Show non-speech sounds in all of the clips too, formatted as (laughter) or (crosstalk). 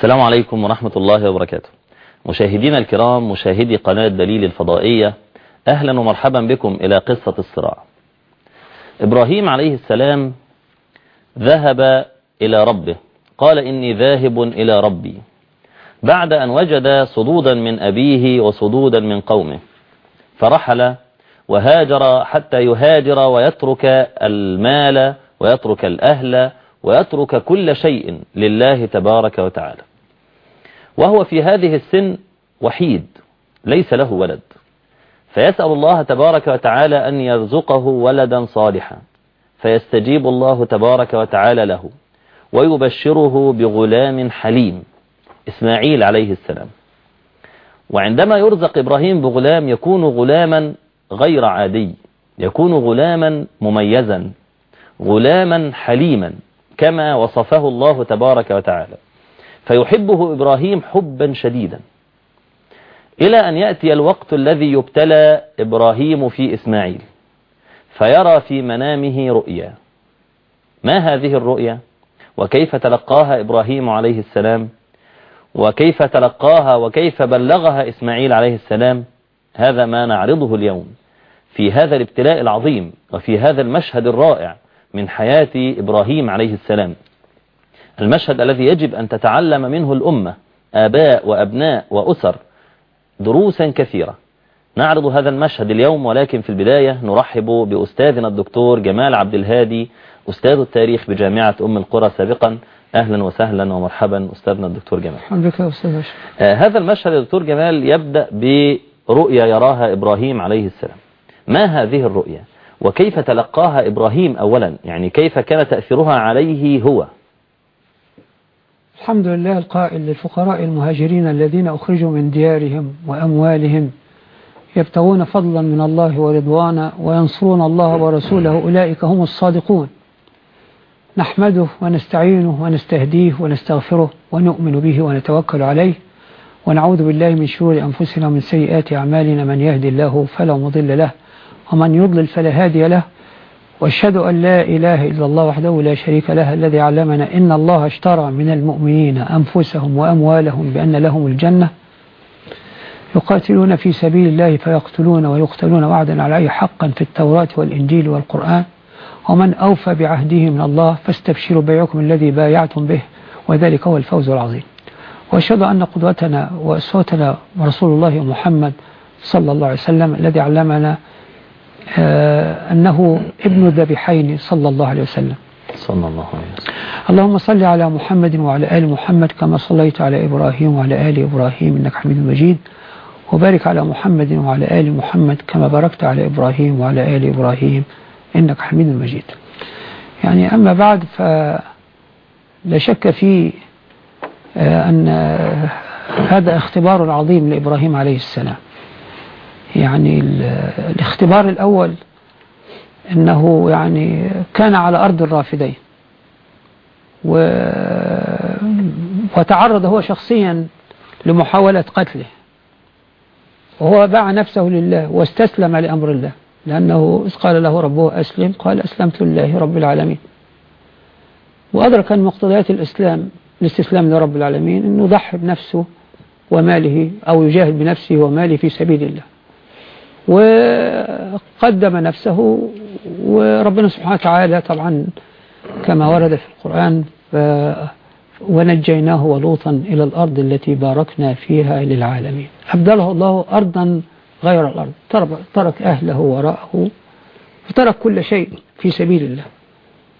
السلام عليكم ورحمة الله وبركاته. مشاهدينا الكرام مشاهدي قناة دليل الفضائية أهلا ومرحبا بكم إلى قصة الصراع. إبراهيم عليه السلام ذهب إلى ربه قال إني ذاهب إلى ربي بعد أن وجد صدودا من أبيه وصدودا من قومه فرحل وهاجر حتى يهاجر ويترك المال ويترك الأهل ويترك كل شيء لله تبارك وتعالى. وهو في هذه السن وحيد ليس له ولد. فيسأل الله تبارك وتعالى أن يرزقه ولدا صالحا فيستجيب الله تبارك وتعالى له ويبشره بغلام حليم إسماعيل عليه السلام. وعندما يرزق إبراهيم بغلام يكون غلاما غير عادي يكون غلاما مميزا غلاما حليما كما وصفه الله تبارك وتعالى. فيحبه إبراهيم حبا شديدا. إلى أن يأتي الوقت الذي يبتلى إبراهيم في إسماعيل فيرى في منامه رؤيا. ما هذه الرؤيا؟ وكيف تلقاها إبراهيم عليه السلام؟ وكيف تلقاها؟ وكيف بلغها إسماعيل عليه السلام؟ هذا ما نعرضه اليوم في هذا الابتلاء العظيم وفي هذا المشهد الرائع من حياة إبراهيم عليه السلام. المشهد الذي يجب أن تتعلم منه الأمة آباء وأبناء وأسر دروسا كثيرة. نعرض هذا المشهد اليوم ولكن في البداية نرحب بأستاذنا الدكتور جمال عبد الهادي أستاذ التاريخ بجامعة أم القرى سابقا. أهلا وسهلا ومرحبا أستاذنا الدكتور جمال. الحمد لله أستاذ آه هذا المشهد يا دكتور جمال يبدأ برؤيا يراها إبراهيم عليه السلام. ما هذه الرؤيا؟ وكيف تلقاها إبراهيم أولا؟ يعني كيف كان تأثيرها عليه هو؟ الحمد لله القائل للفقراء المهاجرين الذين أخرجوا من ديارهم وأموالهم يبتغون فضلا من الله ورضوانا وينصرون الله ورسوله أولئك هم الصادقون. نحمده ونستعينه ونستهديه ونستغفره ونؤمن به ونتوكل عليه ونعوذ بالله من شرور أنفسنا ومن سيئات أعمالنا من يهدي الله فلا مضل له ومن يضلل فلا هادي له وأشهد أن لا إله إلا الله وحده لا شريك له الذي علمنا إن الله اشترى من المؤمنين أنفسهم وأموالهم بأن لهم الجنة. يقاتلون في سبيل الله فيقتلون ويقتلون وعدا عليه حقا في التوراة والإنجيل والقرآن. ومن أوفى بعهده من الله فاستبشروا بيعكم الذي بايعتم به وذلك هو الفوز العظيم. وأشهد أن قدوتنا وأسوتنا رسول الله محمد صلى الله عليه وسلم الذي علمنا أنه ابن الذبيحين صلى الله عليه وسلم. صلى الله عليه وسلم. اللهم صل على محمد وعلى آل محمد كما صليت على إبراهيم وعلى آل إبراهيم إنك حميد مجيد. وبارك على محمد وعلى آل محمد كما باركت على إبراهيم وعلى آل إبراهيم إنك حميد مجيد. يعني أما بعد فلا شك في أن هذا اختبار عظيم لإبراهيم عليه السلام. يعني الاختبار الأول أنه يعني كان على أرض الرافدين. و وتعرض هو شخصيا لمحاولة قتله. وهو باع نفسه لله واستسلم لأمر الله. لأنه قال له ربه أسلم قال أسلمت لله رب العالمين. وأدرك أن مقتضيات الإسلام الاستسلام لرب العالمين أنه يضحي بنفسه وماله أو يجاهد بنفسه وماله في سبيل الله. وقدم نفسه وربنا سبحانه وتعالى طبعا كما ورد في القرآن ونجيناه ولوطا إلى الأرض التي باركنا فيها للعالمين. أبدله الله أرضا غير الأرض ترك أهله وراءه وترك كل شيء في سبيل الله.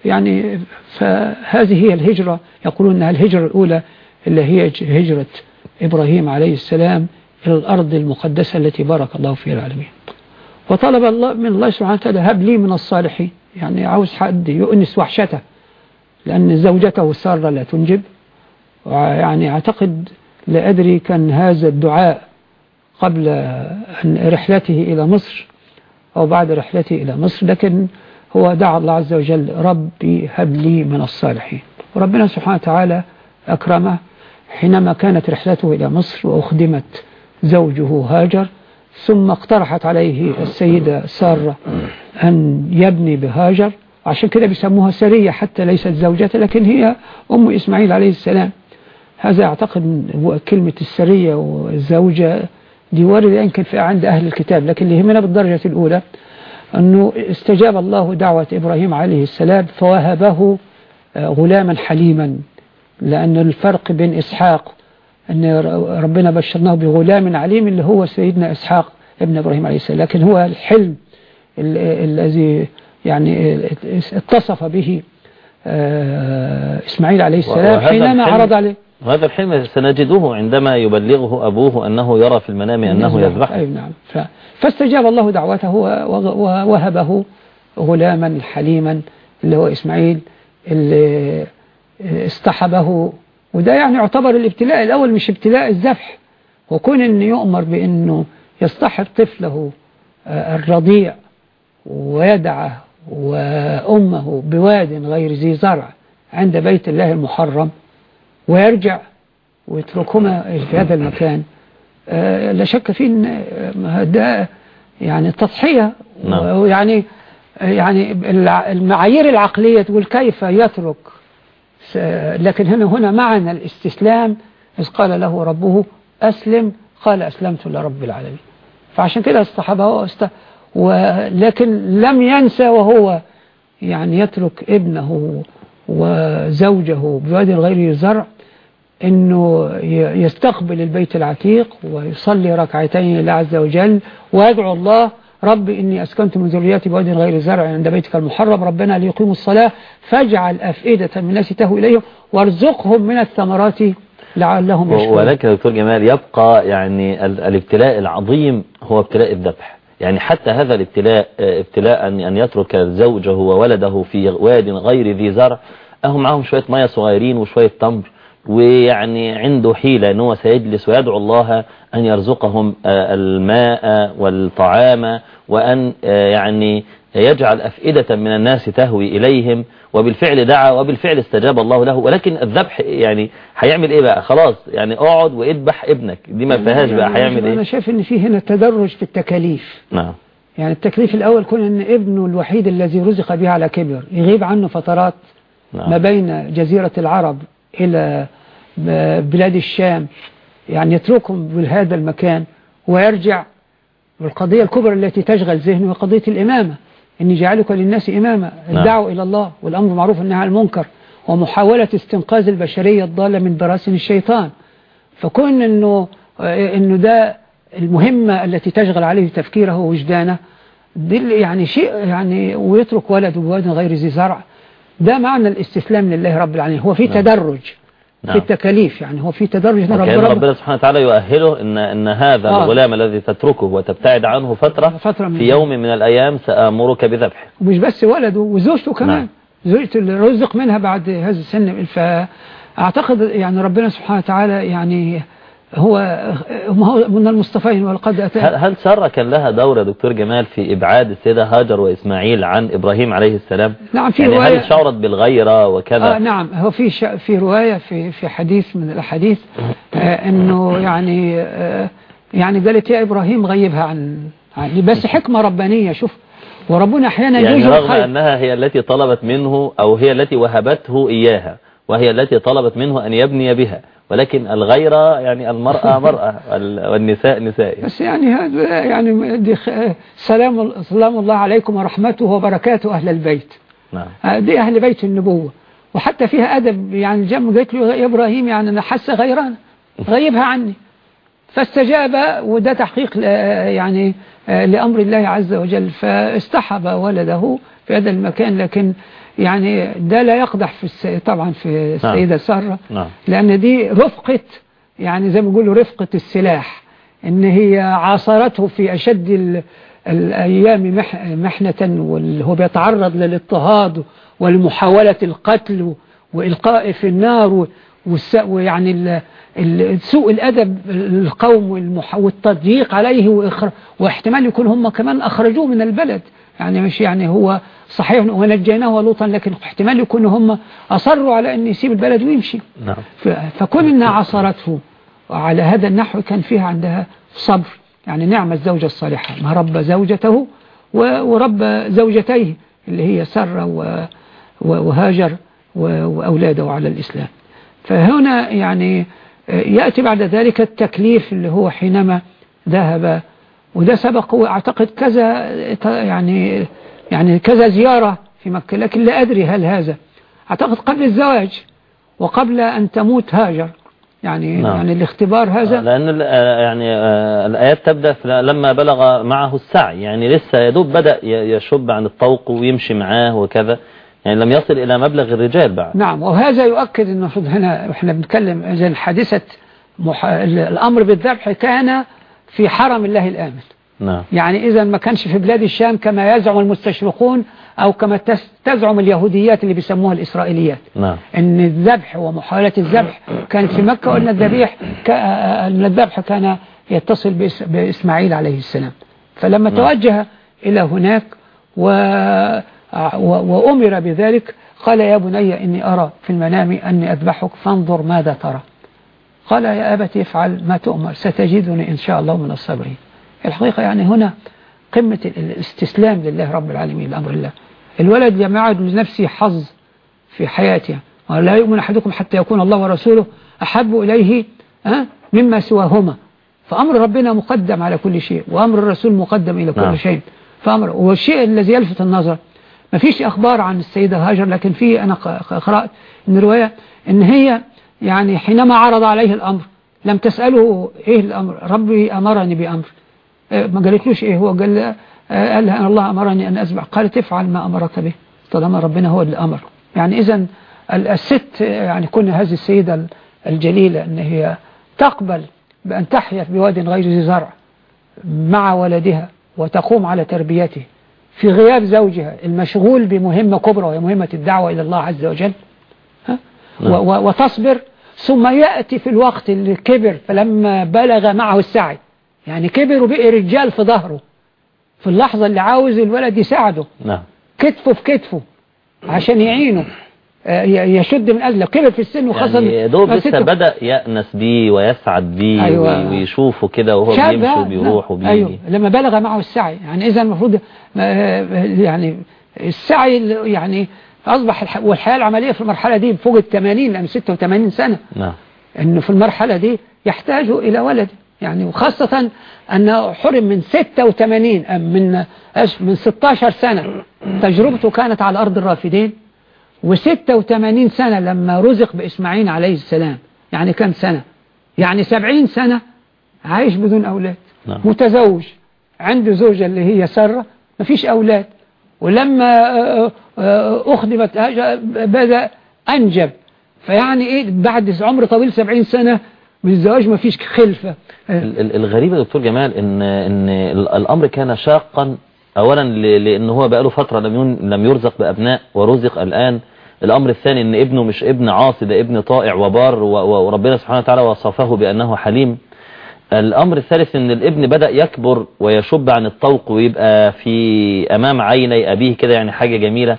يعني فهذه هي الهجرة يقولون أنها الهجرة الأولى اللي هي هجرة إبراهيم عليه السلام إلى الأرض المقدسة التي بارك الله فيها العالمين وطلب الله من الله سبحانه وتعالى هب لي من الصالحين. يعني عاوز حد يؤنس وحشته لأن زوجته سارة لا تنجب. يعني أعتقد لا أدري كان هذا الدعاء قبل رحلته إلى مصر أو بعد رحلته إلى مصر لكن هو دعا الله عز وجل ربي هب لي من الصالحين. وربنا سبحانه وتعالى أكرمه حينما كانت رحلته إلى مصر وأخدمت زوجه هاجر ثم اقترحت عليه السيدة سارة أن يبني بهاجر. عشان كده بيسموها سرية حتى ليست زوجته لكن هي أم إسماعيل عليه السلام. هذا أعتقد كلمة السرية والزوجة دي واردة يمكن في عند أهل الكتاب لكن اللي يهمنا بالدرجة الأولى أنه استجاب الله دعوة إبراهيم عليه السلام فوهبه غلاما حليما لأن الفرق بين إسحاق أن ربنا بشرناه بغلام عليم اللي هو سيدنا إسحاق ابن إبراهيم عليه السلام لكن هو الحلم الذي يعني اتصف به إسماعيل عليه السلام حينما عرض عليه. وهذا الحلم سنجده عندما يبلغه أبوه أنه يرى في المنام أنه يذبح أي نعم. فاستجاب الله دعوته ووهبه غلاما حليما اللي هو إسماعيل اللي اصطحبه وده يعني يعتبر الابتلاء الأول مش ابتلاء الذبح وكون أن يؤمر بأنه يصطحب طفله الرضيع ويدعه وأمه بواد غير ذي زرع عند بيت الله المحرم ويرجع ويتركهما في هذا المكان لا شك فيه إن ده يعني تضحية نعم. ويعني يعني المعايير العقلية تقول كيف يترك لكن هنا هنا معنى الاستسلام إذ قال له ربه أسلم قال أسلمت لرب العالمين. فعشان كده اصطحبه واست... ولكن لم ينسى وهو يعني يترك ابنه وزوجه بواد غير زرع إنه يستقبل البيت العتيق ويصلي ركعتين لله عز وجل ويدعو الله رب إني أسكنت من ذرياتي بواد غير زرع عند بيتك المحرم. ربنا ليقيموا الصلاة فاجعل أفئدة من الناس تهوي إليهم وارزقهم من الثمرات لعلهم يشكرون. ولكن يا دكتور جمال يبقى يعني الابتلاء العظيم هو ابتلاء الذبح. يعني حتى هذا الابتلاء ابتلاء أن يترك زوجه وولده في واد غير ذي زرع أهم معهم شوية مية صغيرين وشوية تمر. ويعني عنده حيلة أنه سيجلس ويدعو الله أن يرزقهم الماء والطعام وأن يعني يجعل أفئدة من الناس تهوي إليهم. وبالفعل دعا وبالفعل استجاب الله له. ولكن الذبح يعني هيعمل إيه بقى؟ خلاص يعني اقعد واذبح ابنك. دي ما فيهاش بقى هيعمل إيه؟ أنا شايف إن في هنا تدرج في التكاليف. نعم. يعني التكليف الأول كون إن ابنه الوحيد الذي رزق به على كبر يغيب عنه فترات نعم. ما بين جزيرة العرب إلى بلاد الشام يعني يتركهم بهذا المكان ويرجع والقضية الكبرى التي تشغل ذهنه هي قضية الإمامة. إني جعلك للناس إمامة الدعوة إلى الله والأمر معروف عن المنكر ومحاولة استنقاذ البشرية الضالة من براسن الشيطان. فكون إنه إنه ده المهمة التي تشغل عليه تفكيره ووجدانه يعني شيء يعني ويترك ولده بواد غير ذي زرع. ده معنى الاستسلام لله رب العالمين هو في نعم. تدرج نعم. في التكاليف يعني هو في تدرج إن وكأن ربنا سبحانه وتعالى يؤهله إن, إن هذا آه. الغلام الذي تتركه وتبتعد عنه فترة, فترة من في يوم من الأيام سآمرك بذبحه ومش بس ولده وزوجته كمان نعم. زوجته اللي رزق منها بعد هذا السن فأعتقد يعني ربنا سبحانه وتعالى يعني هو هو من المصطفين ولقد هل, أتى. هل سارة كان لها دور يا دكتور جمال في إبعاد السيدة هاجر وإسماعيل عن إبراهيم عليه السلام؟ نعم في يعني رواية هل شعرت بالغيرة وكذا؟ آه نعم. هو في ش... في رواية في في حديث من الأحاديث آه إنه يعني آه يعني قالت يا إبراهيم غيبها عن عني بس حكمة ربانية شوف. وربنا أحيانا يعني رغم الخير. أنها هي التي طلبت منه أو هي التي وهبته إياها وهي التي طلبت منه أن يبني بها. ولكن الغيرة يعني المرأة (laughs) مرأة وال- والنساء نساء. بس يعني هذا يعني دي. سلام سلام الله عليكم ورحمته وبركاته أهل البيت. نعم. آه، دي أهل بيت النبوة. وحتى فيها أدب يعني جم قالت له يا إبراهيم يعني أنا حاسة غيران غيبها عني. فاستجاب وده تحقيق يعني آه، لأمر الله عز وجل فاستحب ولده في هذا المكان لكن يعني ده لا يقدح في. طبعا في السيدة سارة نعم لأن دي رفقة يعني زي ما بيقولوا رفقة السلاح إن هي عاصرته في أشد ال... الأيام مح... محنة وهو بيتعرض للاضطهاد ولمحاولة القتل وإلقاء في النار و... والس... ويعني. سوء الأدب القوم. والتضييق عليه. واحتمال يكون هم كمان أخرجوه من البلد يعني مش يعني هو صحيح ونجيناه ولوطا لكن احتمال يكون هم أصروا على أن يسيب البلد ويمشي نعم ف- فكون إنها عصرته وعلى هذا النحو كان فيها عندها صبر يعني نعم الزوجة الصالحة ما رب زوجته ورب زوجتيه اللي هي و- وهاجر وأولاده على الإسلام فهنا يعني يأتي بعد ذلك التكليف اللي هو حينما ذهب وده سبق أعتقد كذا يعني يعني كذا زيارة في مكة لكن لا أدري هل هذا. أعتقد قبل الزواج وقبل أن تموت هاجر. يعني نعم. يعني الاختبار هذا لأن يعني الآيات تبدأ لما بلغ معه السعي يعني لسه يدوب بدأ يشب عن الطوق ويمشي معاه وكذا. يعني لم يصل إلى مبلغ الرجال بعد نعم وهذا يؤكد أنه هنا إحنا بنتكلم إذا حادثة مح... الأمر بالذبح كان في حرم الله الآمن نعم. يعني إذا ما كانش في بلاد الشام كما يزعم المستشرقون أو كما تزعم اليهوديات اللي بيسموها الإسرائيليات نعم. أن الذبح ومحاولة الذبح كانت في مكة وأن الذبيح ك... أن الذبح كان يتصل بإس... بإسماعيل عليه السلام فلما نعم. توجه إلى هناك و... وأمر بذلك قال يا بني إني أرى في المنام أني أذبحك فانظر ماذا ترى. قال يا أبت افعل ما تؤمر ستجدني إن شاء الله من الصابرين. الحقيقة يعني هنا قمة الاستسلام لله رب العالمين لأمر الله. الولد لم يعد لنفسه حظ في حياته ولا يؤمن أحدكم حتى يكون الله ورسوله أحب إليه مما سواهما. فأمر ربنا مقدم على كل شيء وأمر الرسول مقدم إلى كل نعم. شيء. فأمر والشيء الذي يلفت النظر ما فيش أخبار عن السيدة هاجر لكن في أنا قرأت من رواية إن هي يعني حينما عرض عليه الأمر لم تسأله إيه الأمر ربي أمرني بأمر. ما قالتلوش إيه هو قال قال لها أن الله أمرني أن أسبح. قالت افعل ما أمرك به طالما ربنا هو اللي أمر يعني إذا الست يعني كون هذه السيدة الجليلة أن هي تقبل بأن تحيا في واد غير ذي زرع مع ولدها وتقوم على تربيته في غياب زوجها المشغول بمهمة كبرى وهي مهمة الدعوة إلى الله عز وجل ها؟ وتصبر ثم يأتي في الوقت اللي كبر فلما بلغ معه السعي يعني كبر وبقي رجال في ظهره في اللحظة اللي عاوز الولد يساعده نعم. كتفه في كتفه عشان يعينه. يشد من أجله. كبر في السن وخاصة يعني دوب لسه بدأ يأنس بيه ويسعد بيه أيوة. ويشوفه كده وهو بيمشي وبيروح وبيجي. أيوة. لما بلغ معه السعي. يعني إذا المفروض يعني السعي يعني أصبح والحياة العملية في المرحلة دي فوق ال 80 لأن 86 سنة. نعم. إنه في المرحلة دي يحتاج إلى ولد. يعني وخاصة أنه حرم من 86 من من 16 سنة. تجربته كانت على أرض الرافدين. و86 سنة لما رزق بإسماعيل عليه السلام. يعني كم سنة؟ يعني 70 سنة. عايش بدون أولاد. نعم. متزوج. عنده زوجة اللي هي سارة. مفيش أولاد. ولما أخدمت بدأ أنجب. فيعني إيه بعد عمر طويل 70 سنة من الزواج ما فيش خلفة الغريب يا دكتور جمال إن إن الأمر كان شاقا. اولا لأن هو بقاله فترة لم لم يرزق بأبناء ورزق الآن الأمر الثاني إن ابنه مش ابن عاصي ده ابن طائع وبار وربنا سبحانه وتعالى وصفه بأنه حليم. الأمر الثالث إن الابن بدأ يكبر ويشب عن الطوق ويبقى في أمام عيني أبيه كده يعني حاجة جميلة.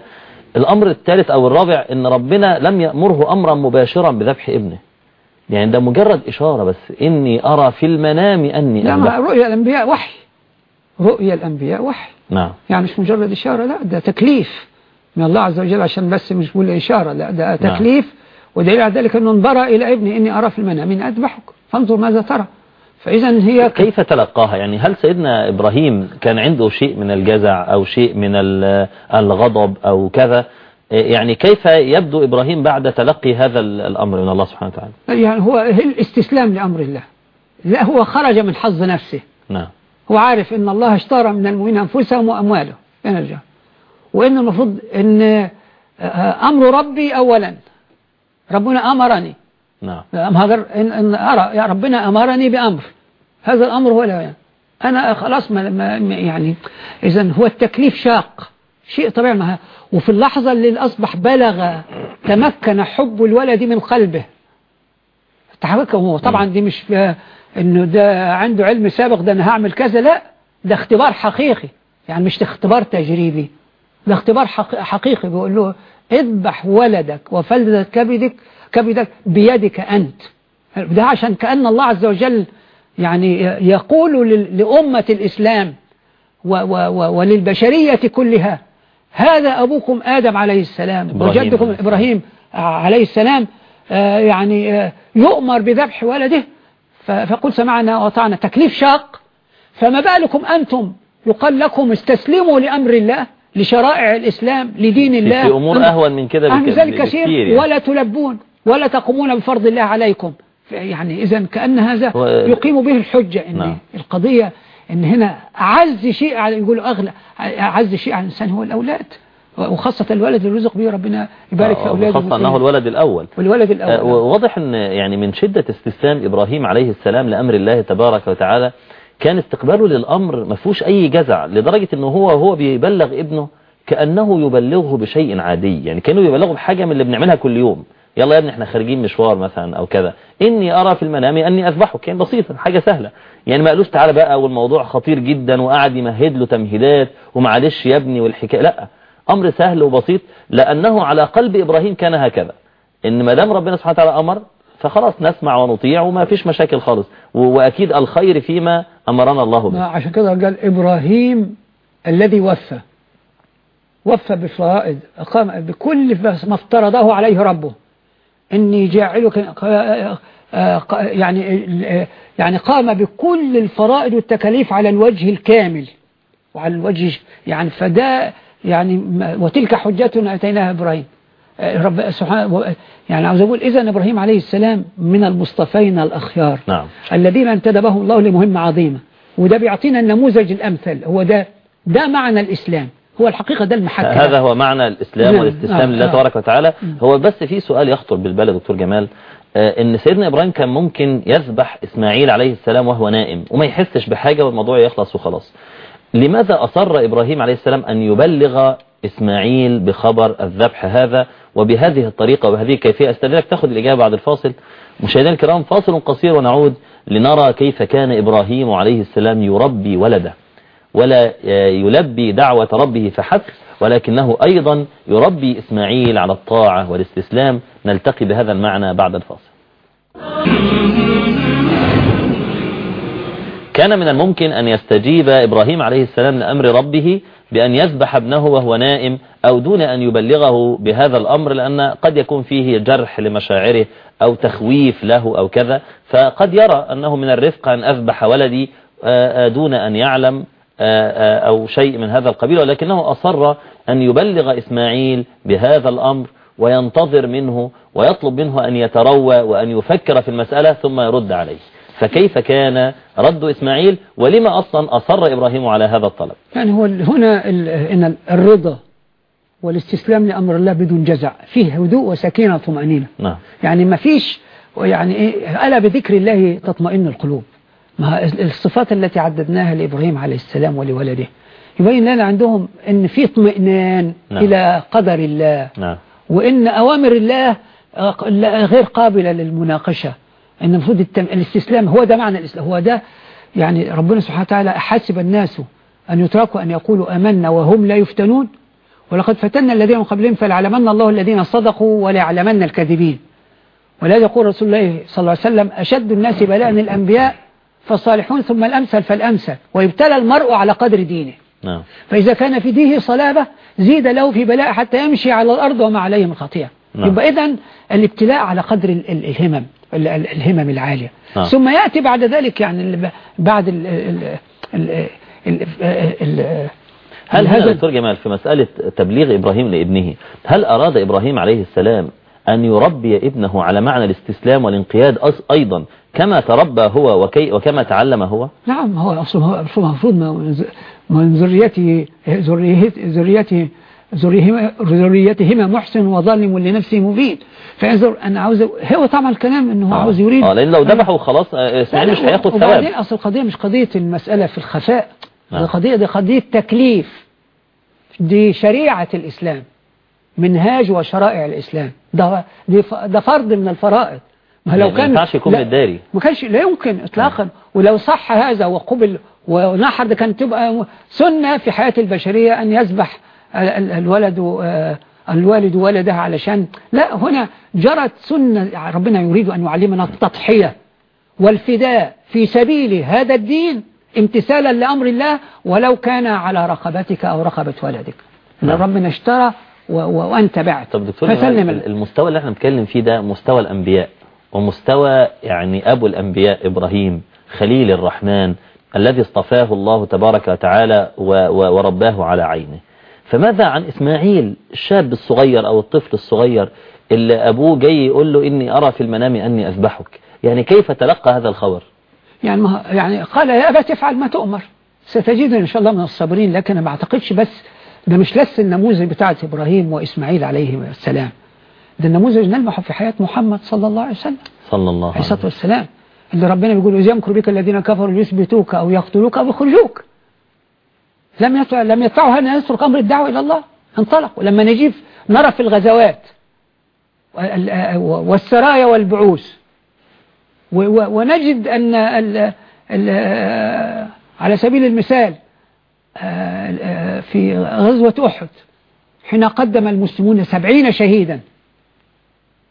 الأمر الثالث أو الرابع إن ربنا لم يأمره أمرا مباشرا بذبح ابنه. يعني ده مجرد إشارة بس إني أرى في المنام أني نعم رؤيا الأنبياء وحي. رؤيا الأنبياء وحي. نعم. يعني مش مجرد إشارة لا ده تكليف. من الله عز وجل عشان بس مش بقول إشارة لا ده تكليف نعم. ودليل على ذلك أنه انبرى إلى ابني إني أرى في المنام أن أذبحك. فانظر ماذا ترى. فإذا هي كيف تلقاها؟ يعني هل سيدنا إبراهيم كان عنده شيء من الجزع أو شيء من الغضب أو كذا؟ يعني كيف يبدو إبراهيم بعد تلقي هذا الأمر من الله سبحانه وتعالى؟ يعني هو الاستسلام لأمر الله. لا هو خرج من حظ نفسه. نعم. هو عارف إن الله اشترى من المؤمنين أنفسهم وأموالهم ينرجع. وإن المفروض أن أمر ربي أولا. ربنا أمرني. نعم. هذا إن أرى يا ربنا أمرني بأمر. هذا الأمر هو يعني. أنا خلاص ما يعني إذا هو التكليف شاق. شيء طبيعي معها وفي اللحظة اللي أصبح بلغ تمكن حب الولد من قلبه. تحركه هو. طبعا دي مش إنه ده عنده علم سابق ده أنا هعمل كذا. لا ده اختبار حقيقي. يعني مش اختبار تجريبي. ده اختبار حقيقي بيقول له اذبح ولدك وفلدة كبدك كبدك بيدك أنت. ده عشان كأن الله عز وجل يعني يقول لأمة الإسلام وللبشرية كلها هذا أبوكم آدم عليه السلام وجدكم إبراهيم عليه السلام آه، يعني آه، يؤمر بذبح ولده. فقل سمعنا وأطعنا. تكليف شاق. فما بالكم أنتم؟ يقال لكم استسلموا لأمر الله. لشرائع الإسلام لدين الله في أمور أم- أهون من كده عن ذلك كثير يعني. ولا تلبون ولا تقومون بفرض الله عليكم. يعني إذا كأن هذا هو- يقيم به الحجة إن نعم. القضية إن هنا أعز شيء على يقولوا أغلى أعز شيء على الإنسان هو الأولاد. وخاصة الولد اللي رزق به ربنا يبارك في آه، أولاده خاصة أنه الولد الأول. والولد آه، الأول. وواضح أن يعني من شدة استسلام إبراهيم عليه السلام لأمر الله تبارك وتعالى كان استقباله للأمر ما فيهوش أي جزع لدرجة أنه هو هو بيبلغ ابنه كأنه يبلغه بشيء عادي يعني كأنه يبلغه بحاجة من اللي بنعملها كل يوم. يلا يا ابني إحنا خارجين مشوار مثلا أو كذا. إني أرى في المنام أني أذبحك كان بسيطة حاجة سهلة. يعني ما قالوش تعالى بقى والموضوع خطير جدا وقعد يمهد له تمهيدات ومعلش يا ابني والحكاية. لا أمر سهل وبسيط لأنه على قلب إبراهيم كان هكذا. إن ما دام ربنا سبحانه وتعالى أمر فخلاص نسمع ونطيع وما فيش مشاكل خالص. و- وأكيد الخير فيما أمرنا الله به. ما عشان كده قال إبراهيم الذي وفى. وفى بالفرائض قام بكل ما افترضه عليه ربه. إني جاعلك ق- ق- يعني يعني قام بكل الفرائض والتكاليف على الوجه الكامل. وعلى الوجه يعني فده يعني وتلك حجتنا أتيناها إبراهيم. آه، رب سبحانه يعني عاوز أقول إذا إبراهيم عليه السلام من المصطفين الأخيار نعم. الذين انتدبهم الله لمهمة عظيمة. وده بيعطينا النموذج الأمثل. هو ده ده معنى الإسلام. هو الحقيقة ده المحك هذا هو معنى الإسلام نعم. والاستسلام آه، لله آه. تبارك وتعالى. هو بس في سؤال يخطر بالبال يا دكتور جمال. آه، إن سيدنا إبراهيم كان ممكن يذبح إسماعيل عليه السلام وهو نائم وما يحسش بحاجة والموضوع يخلص وخلاص. لماذا أصر إبراهيم عليه السلام أن يبلغ إسماعيل بخبر الذبح هذا وبهذه الطريقة وبهذه الكيفية. أستاذنك تأخذ الإجابة بعد الفاصل. مشاهدينا الكرام فاصل قصير ونعود لنرى كيف كان إبراهيم عليه السلام يربي ولده. ولا يلبي دعوة ربه فحسب ولكنه أيضا يربي إسماعيل على الطاعة والاستسلام. نلتقي بهذا المعنى بعد الفاصل. كان من الممكن أن يستجيب إبراهيم عليه السلام لأمر ربه بأن يذبح ابنه وهو نائم أو دون أن يبلغه بهذا الأمر لأن قد يكون فيه جرح لمشاعره أو تخويف له أو كذا. فقد يرى أنه من الرفق أن أذبح ولدي آه، آه، دون أن يعلم آه، أو شيء من هذا القبيل. ولكنه أصر أن يبلغ إسماعيل بهذا الأمر وينتظر منه ويطلب منه أن يتروى وأن يفكر في المسألة ثم يرد عليه. فكيف كان رد إسماعيل ولما أصلا أصر إبراهيم على هذا الطلب؟ يعني هو هنا إن الرضا والاستسلام لأمر الله بدون جزع فيه هدوء وسكينة وطمأنينة نعم. يعني ما فيش يعني إيه ألا بذكر الله تطمئن القلوب؟ ما الصفات التي عددناها لإبراهيم عليه السلام ولولده. يبين لنا عندهم إن في اطمئنان نعم. إلى قدر الله. نعم. وإن أوامر الله غير قابلة للمناقشة. إن المفروض التم... الاستسلام هو ده معنى الإسلام هو ده يعني ربنا سبحانه وتعالى حسب الناس أن يتركوا أن يقولوا آمنا وهم لا يفتنون. ولقد فتنا الذين من قبلهم فليعلمن الله الذين صدقوا وليعلمن الكاذبين. ولهذا يقول رسول الله صلى الله عليه وسلم أشد الناس بلاء الأنبياء فالصالحون ثم الأمثل فالأمثل. ويبتلى المرء على قدر دينه. نعم. فإذا كان في دينه صلابة زيد له في بلاء حتى يمشي على الأرض وما عليه من خطيئة نعم. يبقى إذن الابتلاء على قدر ال- ال- الهمم. ال- ال- الهمم العالية. نعم. ثم يأتي بعد ذلك يعني بعد ال ال ال ال ال هل هذا دكتور جمال في مسألة تبليغ إبراهيم لابنه هل أراد إبراهيم عليه السلام أن يربي ابنه على معنى الاستسلام والانقياد أيضا كما تربى هو وكي وكما تعلم هو؟ نعم هو أصلا هو المفروض من ذريته ذريته ذريتهما محسن وظالم لنفسه مبين. فينظر أنا عاوز هو طبعا الكلام أنه هو عاوز يريد آه لأن لو ذبحوا خلاص آه، إسماعيل مش هياخد وبعدين ثواب. أصل القضية مش قضية المسألة في الخفاء. نعم. دي قضية دي قضية تكليف. دي شريعة الإسلام. منهاج وشرائع الإسلام. ده ده فرض من الفرائض. ما ما ينفعش يكون متداري. ما كانش لا يمكن إطلاقا. ولو صح هذا وقبل ونحر ده كانت تبقى سنة في حياة البشرية أن يذبح الولد آه، الوالد ولده علشان لا هنا جرت سنة ربنا يريد أن يعلمنا التضحية والفداء في سبيل هذا الدين امتثالا لأمر الله ولو كان على رقبتك أو رقبة ولدك. نعم. ربنا اشترى وأنت بعد طب دكتور فسلم المستوى اللي إحنا بنتكلم فيه ده مستوى الأنبياء ومستوى يعني أبو الأنبياء إبراهيم خليل الرحمن الذي اصطفاه الله تبارك وتعالى ورباه على عينه. فماذا عن إسماعيل الشاب الصغير أو الطفل الصغير اللي أبوه جاي يقول له إني أرى في المنام أني أذبحك؟ يعني كيف تلقى هذا الخبر؟ يعني ما يعني قال يا أبا تفعل ما تؤمر. ستجدني إن شاء الله من الصابرين لكن أنا ما أعتقدش بس ده مش بس النموذج بتاعت إبراهيم وإسماعيل عليه السلام. ده النموذج نلمحه في حياة محمد صلى الله عليه وسلم. صلى الله عليه وسلم. اللي ربنا بيقول إذ يمكر بك الذين كفروا ليثبتوك أو يقتلوك أو يخرجوك. لم. لم يدفعوا أن يترك أمر الدعوة إلى الله انطلقوا لما نجيب نرى في الغزوات وال- والسرايا والبعوث ونجد أن ال... ال... على سبيل المثال آه، آه، في غزوة أحد حين قدم المسلمون سبعين شهيدا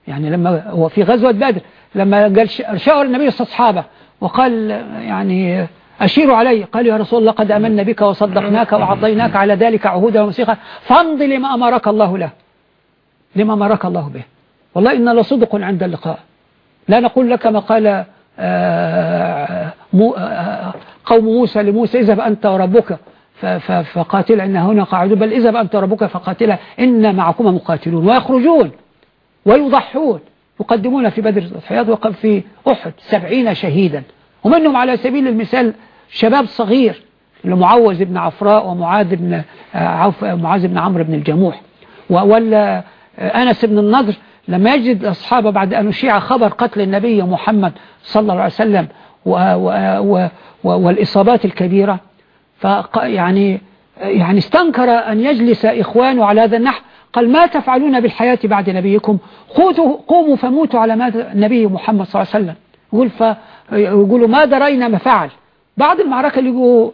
يعني لما هو في غزوة بدر لما قال شاور النبي صلى أصحابه وقال يعني أشيروا علي. قال يا رسول الله قد أمنا بك وصدقناك وعطيناك على ذلك عهودا ومسيقا فامضي لما أمرك الله له. لما أمرك الله به. والله إن لصدق عند اللقاء. لا نقول لك ما قال آه، آه، قوم موسى لموسى اذهب أنت وربك. فقاتل إن هنا قاعدون. بل اذهب أنت وربك فقاتلا. إن معكما مقاتلون ويخرجون ويضحون. يقدمون في بدر التضحيات وقد في أحد سبعين شهيدا. ومنهم على سبيل المثال شباب صغير لمعوذ بن عفراء ومعاذ بن آه، عوف معاذ بن عمرو بن الجموح. ولا آه، أنس بن النضر لما يجد أصحابه بعد أن أشيع خبر قتل النبي محمد صلى الله عليه وسلم و و و والإصابات الكبيرة. يعني يعني استنكر أن يجلس إخوانه على هذا النحو. قال ما تفعلون بالحياة بعد نبيكم؟ قوموا فموتوا على مات النبي محمد صلى الله عليه وسلم. يقول يقولوا ما درينا ما فعل. بعد المعركة اللي يقولوا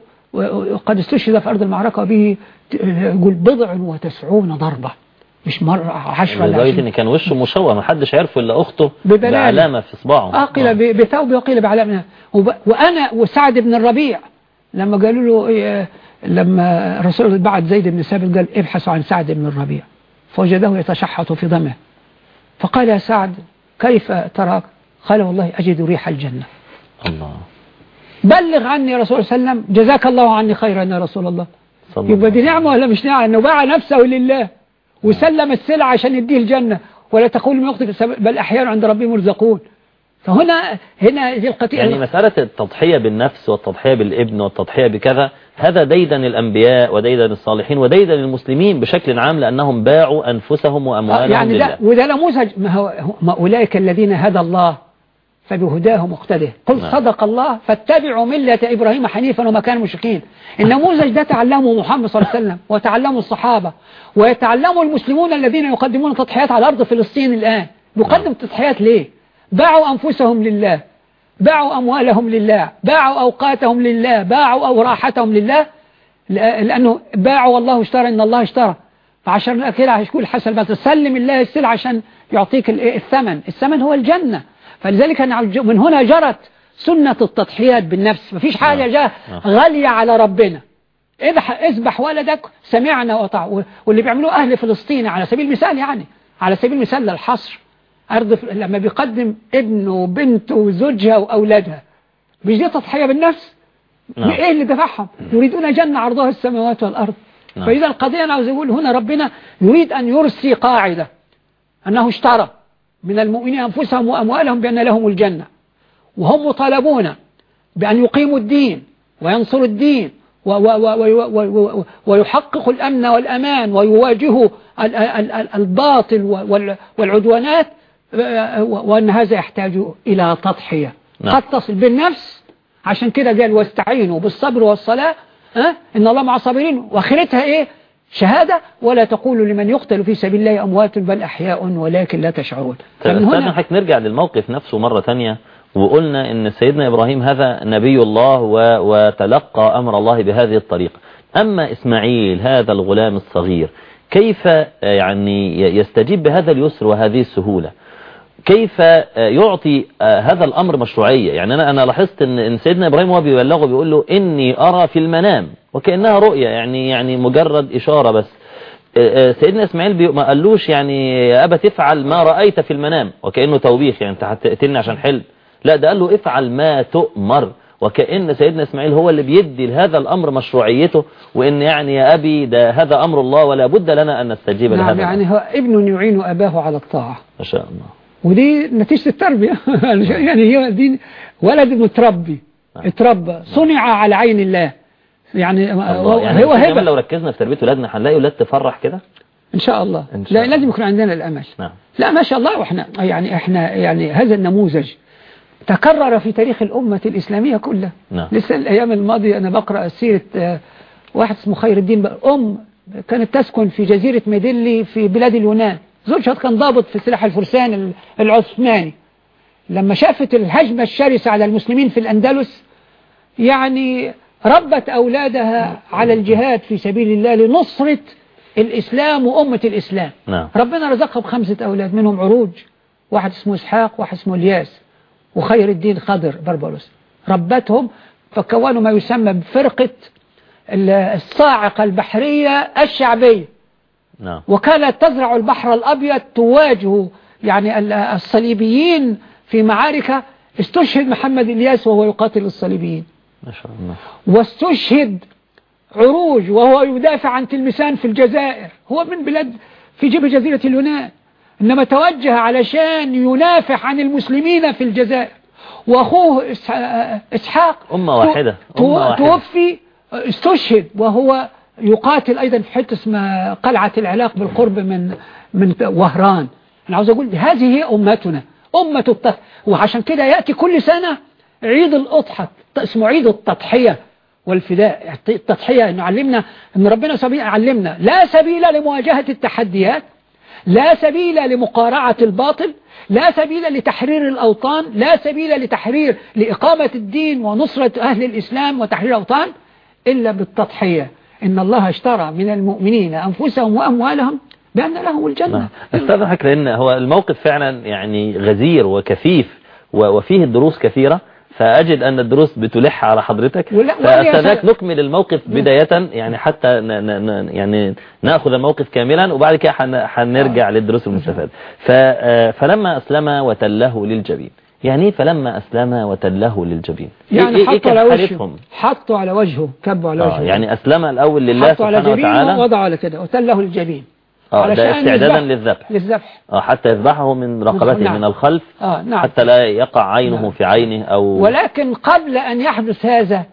قد استشهد في أرض المعركة به يقول بضع وتسعون ضربة مش مرة عشرة لدرجة عشرين. إن كان وشه مشوه ما حدش عرفه إلا أخته ببلال. بعلامة في صباعه. آه. قيل ب- بثوب وقيل بعلامنا وب- وأنا وسعد بن الربيع لما قالوا له إيه، لما الرسول الله بعت زيد بن ثابت قال ابحثوا عن سعد بن الربيع فوجده يتشحط في دمه فقال يا سعد كيف تراك؟ قال والله أجد ريح الجنة. الله. بلغ عني يا رسول الله صلى الله عليه وسلم جزاك الله عني خيرا يا رسول الله. يبقى دي نعمة ولا مش نعمة؟ انه باع نفسه لله وسلم السلعة عشان يديه الجنة. ولا تقول من يقتل السبب بل أحيانا عند ربهم يرزقون. فهنا هنا دي القتيل يعني مسألة التضحية بالنفس والتضحية بالابن والتضحية بكذا هذا ديدن الأنبياء وديدن الصالحين وديدن المسلمين بشكل عام لأنهم باعوا أنفسهم وأموالهم يعني لله. ده وده نموذج ما هو ما أولئك الذين هدى الله. فبهداه مقتده. قل نعم. صدق الله فاتبعوا ملة إبراهيم حنيفا وما كانوا مشركين. النموذج ده تعلمه محمد صلى الله عليه وسلم وتعلمه الصحابة ويتعلمه المسلمون الذين يقدمون تضحيات على أرض فلسطين الآن. يقدم تضحيات ليه؟ باعوا أنفسهم لله باعوا أموالهم لله باعوا أوقاتهم لله باعوا أوراحتهم لله لأ- لأنه باعوا والله اشترى إن الله اشترى. فعشان كده هيقول حسن ما تسلم الله السلعة عشان يعطيك ال- الثمن. الثمن هو الجنة. فلذلك من هنا جرت سنة التضحيات بالنفس مفيش حاجة نعم. جاء نعم. غالية على ربنا اذبح اذبح ولدك سمعنا وطاع و- واللي بيعملوه أهل فلسطين على سبيل المثال يعني على سبيل المثال للحصر أرض لما بيقدم ابنه وبنته وزوجها وأولادها مش دي تضحية بالنفس نعم. إيه اللي دفعهم يريدون جنة عرضها السماوات والأرض نعم. فإذا القضية أنا عاوز أقول هنا ربنا يريد أن يرسي قاعدة أنه اشترى من المؤمنين أنفسهم وأموالهم بأن لهم الجنة. وهم مطالبون بأن يقيموا الدين وينصروا الدين ويحققوا الأمن والأمان ويواجهوا ال- ال- ال- الباطل وال- والعدوانات وأن هذا يحتاج إلى تضحية. نعم. قد تصل بالنفس. عشان كده قال واستعينوا بالصبر والصلاة ها؟ إن الله مع الصابرين. وآخرتها إيه؟ شهادة ولا تقولوا لمن يقتل في سبيل الله أموات بل أحياء ولكن لا تشعرون. طيب فمن هنا نرجع للموقف نفسه مرة تانية وقلنا إن سيدنا إبراهيم هذا نبي الله. وتلقى أمر الله بهذه الطريقة. أما إسماعيل هذا الغلام الصغير كيف آه، يعني يستجيب بهذا اليسر وهذه السهولة؟ كيف آه، يعطي آه، هذا الأمر مشروعية؟ يعني أنا أنا لاحظت إن إن سيدنا إبراهيم وهو بيبلغه بيقول له إني أرى في المنام وكأنها رؤية يعني يعني مجرد إشارة بس. آه، سيدنا إسماعيل بي- ما قالوش يعني يا ابا تفعل ما رأيت في المنام وكأنه توبيخ يعني أنت هتقتلني عشان حلم. لا ده قال له افعل ما تؤمر وكأن سيدنا إسماعيل هو اللي بيدي لهذا الأمر مشروعيته وإن يعني يا أبي ده هذا أمر الله ولا بد لنا أن نستجيب نعم لهذا يعني الأمر. هو ابن يعين أباه على الطاعة. ما شاء الله. ودي نتيجة التربية. (laughs) يعني هي دي ولد متربي. اتربى. صنع على عين الله. يعني يعني هو هبة لو ركزنا في تربية ولادنا هنلاقي ولاد تفرح كده؟ إن شاء الله. إن شاء لا الله. لازم يكون عندنا الأمل. نعم. لا ما شاء الله وإحنا يعني إحنا يعني هذا النموذج تكرر في تاريخ الأمة الإسلامية كلها. نعم. لسه الأيام الماضية أنا بقرأ سيرة آه، واحد اسمه خير الدين أم كانت تسكن في جزيرة ميدلي في بلاد اليونان. زوجها كان ضابط في سلاح الفرسان ال- العثماني. لما شافت الهجمة الشرسة على المسلمين في الأندلس يعني ربت أولادها على الجهاد في سبيل الله لنصرة الإسلام وأمة الإسلام. نعم. ربنا رزقها بخمسة أولاد منهم عروج واحد اسمه إسحاق واحد اسمه إلياس وخير الدين خضر بربروس ربتهم فكونوا ما يسمى بفرقة ال- الصاعقة البحرية الشعبية. نعم. وكانت تزرع البحر الأبيض تواجه يعني ال- الصليبيين في معارك. استشهد محمد إلياس وهو يقاتل الصليبيين. ما شاء الله. واستشهد عروج وهو يدافع عن تلمسان في الجزائر. هو من بلاد في جبه جزيرة اليونان. إنما توجه علشان ينافح عن المسلمين في الجزائر. وأخوه إسح- إسحاق أمة واحدة. أمة واحدة. توفي استشهد وهو يقاتل أيضا في حتة اسمها قلعة العلاق بالقرب من من وهران. أنا عاوز أقول هذه هي أمتنا أمة التضحية وعشان كده يأتي كل سنة عيد الأضحى اسمه عيد التضحية والفداء. التضحية إنه علمنا إن ربنا سبيل علمنا لا سبيل لمواجهة التحديات لا سبيل لمقارعة الباطل لا سبيل لتحرير الأوطان لا سبيل لتحرير لإقامة الدين ونصرة أهل الإسلام وتحرير الأوطان إلا بالتضحية. إن الله اشترى من المؤمنين أنفسهم وأموالهم بأن لهم الجنة. نعم. استاذنك لأن هو الموقف فعلا يعني غزير وكثيف وفيه الدروس كثيرة فأجد أن الدروس بتلح على حضرتك. سلام. نكمل الموقف بداية يعني حتى ن ن ن يعني نأخذ الموقف كاملا وبعد كده حن- حنرجع للدروس المستفادة. آه، فلما أسلم وتله للجبين يعني فلما أسلم وتله للجبين. إيه- يعني إيه- إيه حطوا على وجهه؟ حطوا على وجهه كبوا على آه وجهه. يعني أسلم الأول لله حطوا على سبحانه جبينه وتعالى. ووضعوا على كده وتله الجبين آه ده استعدادا. للذبح. للذبح. آه حتى يذبحه من رقبته نعم. من الخلف آه نعم. حتى لا يقع عينه نعم. في عينه أو ولكن قبل أن يحدث هذا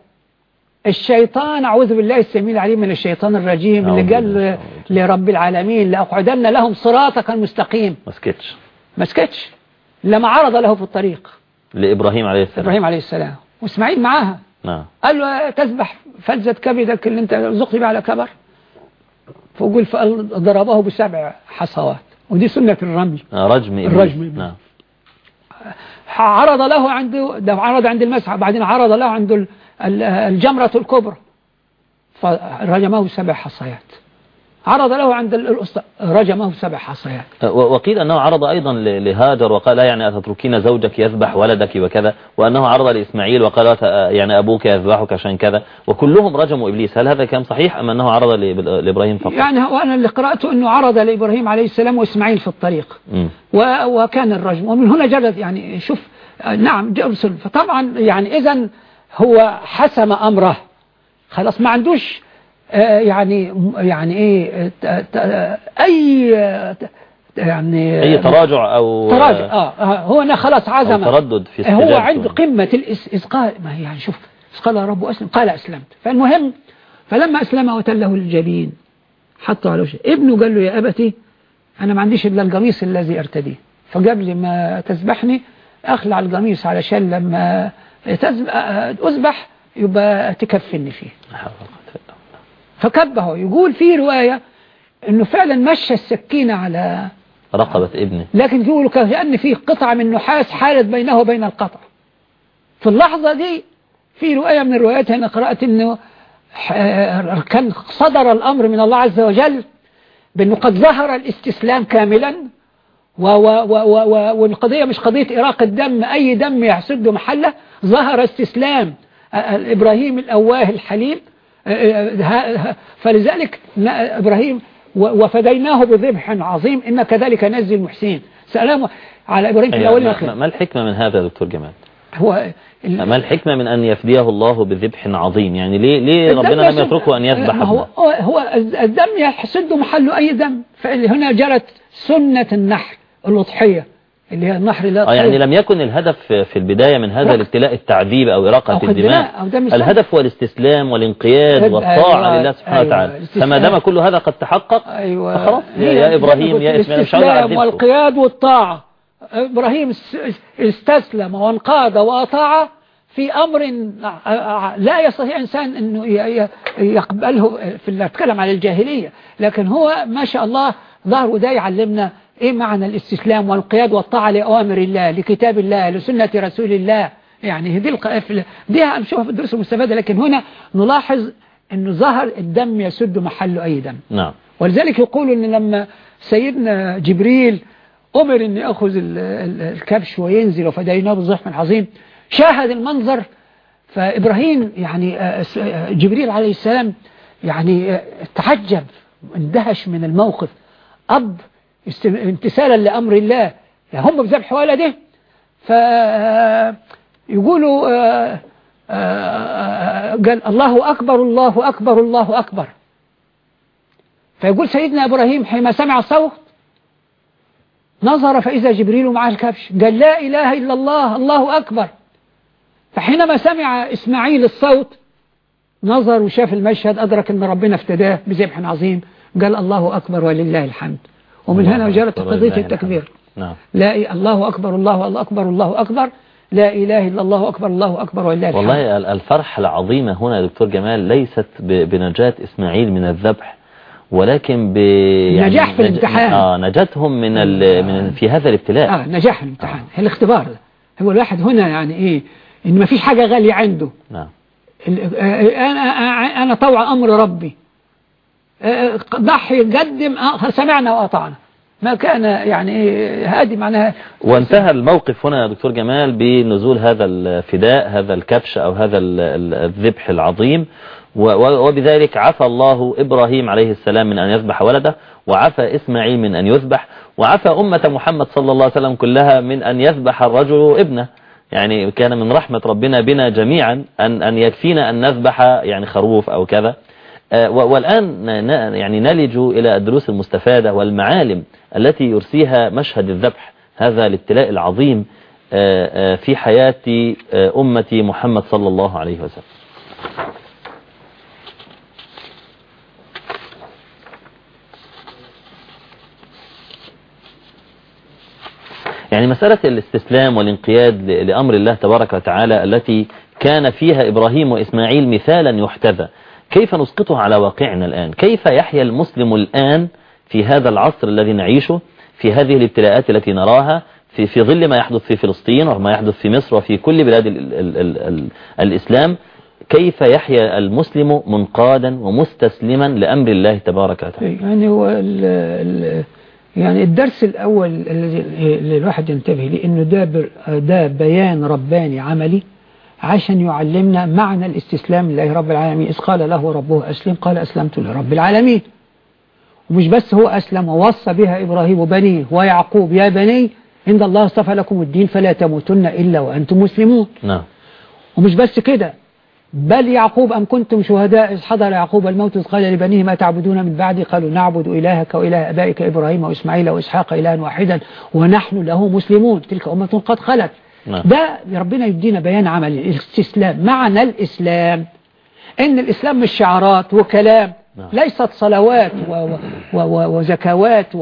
الشيطان أعوذ بالله السميع العليم من الشيطان الرجيم اللي قال. لرب العالمين لأقعدن لهم صراطك المستقيم. ما سكتش. ما سكتش؟ لما عرض له في الطريق. لإبراهيم عليه السلام. إبراهيم عليه السلام. وإسماعيل معاها. نعم. قال له تذبح فلذة كبدك اللي أنت رزقت بها على كبر؟ فقول ضربه بسبع حصوات. ودي سنة الرمي. آه، رجم الرجم. نعم. عرض له عنده ده عرض عند المسح بعدين عرض له عند ال- ال- الجمرة الكبرى. فرجمه سبع حصيات عرض له عند ال- الأسطى رجمه سبع حصيات. و- وقيل أنه عرض أيضا لهاجر وقال لا يعني أتتركين زوجك يذبح ولدك وكذا. وأنه عرض لإسماعيل وقال آه، يعني أبوك يذبحك عشان كذا. وكلهم رجموا إبليس. هل هذا كان صحيح أم أنه عرض لإب- لإبراهيم فقط؟ يعني هو أنا اللي قرأته أنه عرض لإبراهيم عليه السلام وإسماعيل في الطريق. وكان الرجم. ومن هنا جرت يعني شوف نعم فطبعا يعني إذا هو حسم أمره. خلاص ما عندوش يعني يعني آه، ت- أي آه، ت- يعني أي تراجع أو تراجع آه آه، هو أنا خلاص عزم. تردد في هو استجابته. عند قمة الإسقاء ما هي يعني شوف قال رب أسلم قال أسلمت. فالمهم فلما أسلم وتله للجبين حطه على وجهه ابنه قال له يا أبتي أنا ما عنديش إلا القميص الذي أرتديه. فقبل ما تذبحني أخلع القميص علشان لما أذبح يبقى تكفني فيه. فكبه يقول في رواية أنه فعلا مشى السكينة على رقبة ابنه. لكن يقولوا كأن في قطعة من نحاس حالت بينه وبين القطع. في اللحظة دي في رواية من الروايات أنا قرأت أنه ح- كان صدر الأمر من الله عز وجل بأنه قد ظهر الاستسلام كاملا و و و و و والقضية مش قضية إراق الدم أي دم يحسد محله ظهر استسلام آه، آه، إبراهيم الأواه الحليم. آه، آه، فلذلك إبراهيم وفديناه بذبح عظيم إن كذلك نزل المحسنين. سلام على إبراهيم في أيوة، الأول ما- والآخر. ما الحكمة من هذا يا دكتور جمال؟ هو ال- ما الحكمة من أن يفديه الله بذبح عظيم؟ يعني ليه, ليه ربنا لم يتركه أن يذبح هو؟ هو الدم يحسد محل أي دم. فهنا جرت سنة النحر الأضحية اللي هي النحر لا آه يعني لم يكن الهدف في البداية من هذا لا. الابتلاء التعذيب أو أو إراقة خد الدماء. أو. الهدف هو الاستسلام والانقياد أيوة، والطاعة لله سبحانه أيوة، وتعالى. فما دام كل هذا قد تحقق أيوة. يا, يا إبراهيم يا إسماعيل الاستسلام والقياد والطاعة. إبراهيم است- استسلم وانقاد وأطاع في أمر لا يستطيع إنسان أنه يقبله في اللي أتكلم عن الجاهلية. لكن هو ما شاء الله ظهر وده يعلمنا إيه معنى الاستسلام والانقياد والطاعة لأوامر الله لكتاب الله لسنة رسول الله؟ يعني دي الق- في- دي هنشوفها في الدروس المستفادة لكن هنا نلاحظ أنه ظهر الدم يسد محل أي دم نعم. ولذلك يقول إن لما سيدنا جبريل يأخذ ال- ال- الكبش وينزل وفديناه بضحك عظيم شاهد المنظر. فإبراهيم يعني آه، آه، جبريل عليه السلام يعني آه، تعجب اندهش من الموقف. أب است- امتثالا لأمر الله. هم بذبح ولده ف يقولوا آه، آه، آه، قال الله أكبر الله أكبر الله أكبر. فيقول سيدنا إبراهيم حينما سمع الصوت نظر فإذا جبريل معه الكبش قال لا إله إلا الله الله أكبر. فحينما سمع إسماعيل الصوت نظر وشاف المشهد أدرك أن ربنا افتداه بذبح عظيم قال الله أكبر ولله الحمد. ومن هنا جرت قضية التكبير. نعم. لا الله أكبر الله الله أكبر الله أكبر. لا إله إلا الله أكبر الله أكبر ولله الحمد. والله ال- الفرحة العظيمة هنا يا دكتور جمال ليست بنجاة إسماعيل من الذبح ولكن ب يعني نجاح في نج- الامتحان. آه نجاتهم من ال... من في هذا الابتلاء. آه نجاح الامتحان. الاختبار. ده هو الواحد هنا يعني إيه إن ما فيش حاجة غالية عنده. نعم. ال- آه، أنا أنا أنا طوع أمر ربي. آه، ضحي قدم سمعنا وأطعنا. ما كان يعني هذه معناها. وانتهى الموقف هنا يا دكتور جمال بنزول هذا الفداء هذا الكبش أو هذا ال- ال- الذبح العظيم. وبذلك عفى الله إبراهيم عليه السلام من أن يذبح ولده وعفى إسماعيل من أن يذبح وعفى أمة محمد صلى الله عليه وسلم كلها من أن يذبح الرجل ابنه. يعني كان من رحمة ربنا بنا جميعا أن أن يكفينا أن نذبح يعني خروف أو كذا. والآن ن- ن- يعني نلج إلى الدروس المستفادة والمعالم التي يرسيها مشهد الذبح هذا الابتلاء العظيم آه، آه، في حياة آه، أمة محمد صلى الله عليه وسلم. يعني مسألة الاستسلام والانقياد لأمر الله تبارك وتعالى التي كان فيها إبراهيم وإسماعيل مثالا يحتذى كيف نسقطه على واقعنا الآن؟ كيف يحيا المسلم الآن في هذا العصر الذي نعيشه في هذه الابتلاءات التي نراها في في ظل ما يحدث في فلسطين وما يحدث في مصر وفي كل بلاد ال ال ال ال الإسلام؟ كيف يحيا المسلم منقادا ومستسلما لأمر الله تبارك وتعالى؟ يعني هو ال ال يعني الدرس الأول الذي الواحد ينتبه ليه إنه ده ده بيان رباني عملي عشان يعلمنا معنى الاستسلام لله رب العالمين. إذ قال له ربه أسلم قال أسلمت لرب العالمين. ومش بس هو أسلم ووصى بها إبراهيم بنيه ويعقوب يا بني إن الله اصطفى لكم الدين فلا تموتن إلا وأنتم مسلمون. نعم. ومش بس كده بل يعقوب أم كنتم شهداء؟ إذ حضر يعقوب الموت إذ قال لبنيه ما تعبدون من بعدي؟ قالوا نعبد إلهك وإله أبائك إبراهيم وإسماعيل وإسحاق إلها واحدا ونحن له مسلمون. تلك أمة قد خلت. ده ربنا يدينا بيان عملي الاستسلام معنى الإسلام. إن الإسلام مش شعارات وكلام نعم. ليست صلوات و و و و وزكوات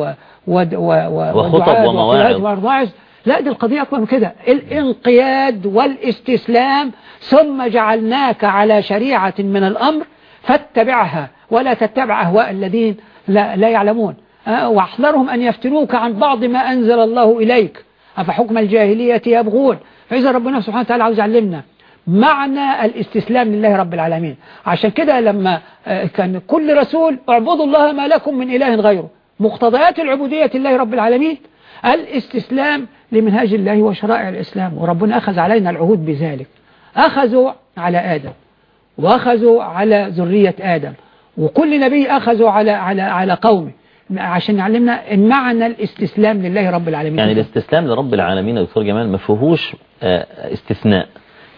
وخطب ومواعظ. لا دي القضية أكبر من كده. الانقياد والاستسلام ثم جعلناك على شريعة من الأمر فاتبعها ولا تتبع أهواء الذين لا, لا يعلمون. أه، واحذرهم أن يفتنوك عن بعض ما أنزل الله إليك. أفحكم الجاهلية يبغون؟ فإذا ربنا سبحانه وتعالى عاوز يعلمنا معنى الاستسلام لله رب العالمين. عشان كده لما آه، كان كل رسول اعبدوا الله ما لكم من إله غيره. مقتضيات العبودية لله رب العالمين. الاستسلام لمنهاج الله وشرائع الإسلام. وربنا أخذ علينا العهود بذلك. أخذوا على آدم. وأخذوا على ذرية آدم. وكل نبي أخذوا على على على قومه. عشان يعلمنا معنى الاستسلام لله رب العالمين. يعني الاستسلام لرب العالمين يا دكتور جمال ما فيهوش آه، استثناء.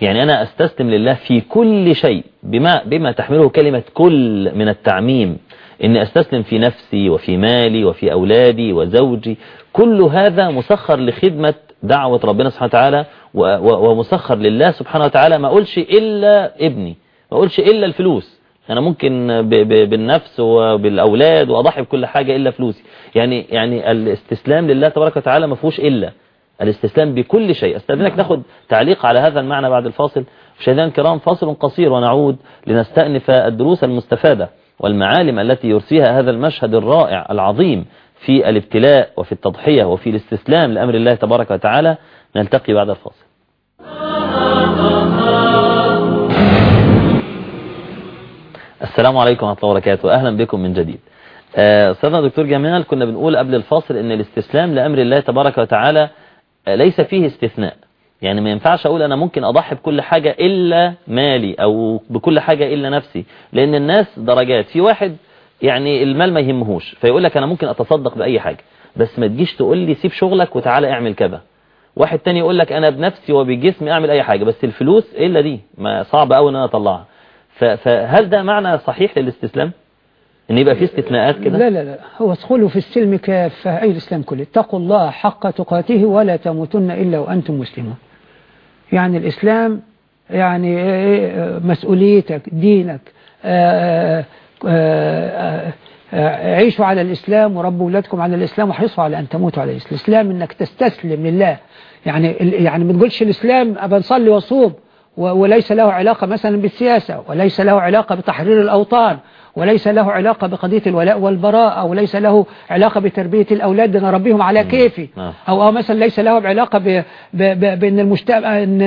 يعني أنا أستسلم لله في كل شيء بما, بما تحمله كلمة كل من التعميم. إني أستسلم في نفسي وفي مالي وفي أولادي وزوجي. كل هذا مسخر لخدمة دعوة ربنا سبحانه وتعالى ومسخر لله سبحانه وتعالى. ما أقولش إلا ابني ما أقولش إلا الفلوس. أنا ممكن ب- ب- بالنفس وبالأولاد وأضحي بكل حاجة إلا فلوسي. يعني يعني الاستسلام لله تبارك وتعالى ما فيهوش إلا الاستسلام بكل شيء. أستأذنك ناخد تعليق على هذا المعنى بعد الفاصل. مشاهدينا الكرام فاصل قصير ونعود لنستأنف الدروس المستفادة والمعالم التي يرسيها هذا المشهد الرائع العظيم في الابتلاء وفي التضحية وفي الاستسلام لأمر الله تبارك وتعالى. نلتقي بعد الفاصل. (laughs) السلام عليكم ورحمة الله وبركاته. أهلا بكم من جديد. آه، أستاذنا دكتور جمال كنا بنقول قبل الفاصل أن الاستسلام لأمر الله تبارك وتعالى آه، ليس فيه استثناء. يعني ما ينفعش أقول أنا ممكن أضحي بكل حاجة إلا مالي أو بكل حاجة إلا نفسي لأن الناس درجات. في واحد يعني المال ما يهمهوش فيقول لك أنا ممكن أتصدق بأي حاجة بس ما تجيش تقول لي سيب شغلك وتعالى اعمل كذا. واحد تاني يقول لك أنا بنفسي وبجسمي أعمل أي حاجة بس الفلوس إلا دي ما صعب أوي أن أنا أطلعها. فهل ده معنى صحيح للاستسلام؟ إن يبقى في استثناءات كده؟ لا لا لا. هو ادخلوا في السلم كافة أي الإسلام كله. اتقوا الله حق تقاته ولا تموتن إلا وأنتم مسلمون. يعني الإسلام يعني إيه مسؤوليتك دينك آه، آه، آه، عيشوا على الإسلام وربوا أولادكم على الإسلام وحرصوا على أن تموتوا على الإسلام. الإسلام إنك تستسلم لله. يعني يعني ما تقولش الإسلام أبى نصلي وصوم و- وليس له علاقة مثلا بالسياسة وليس له علاقة بتحرير الأوطان وليس له علاقة بقضية الولاء والبراء أو ليس له علاقة بتربية الأولاد أنا أربيهم على كيفي. نعم. أو أو مثلا ليس له علاقة ب- ب- ب- بأن المجتمع إن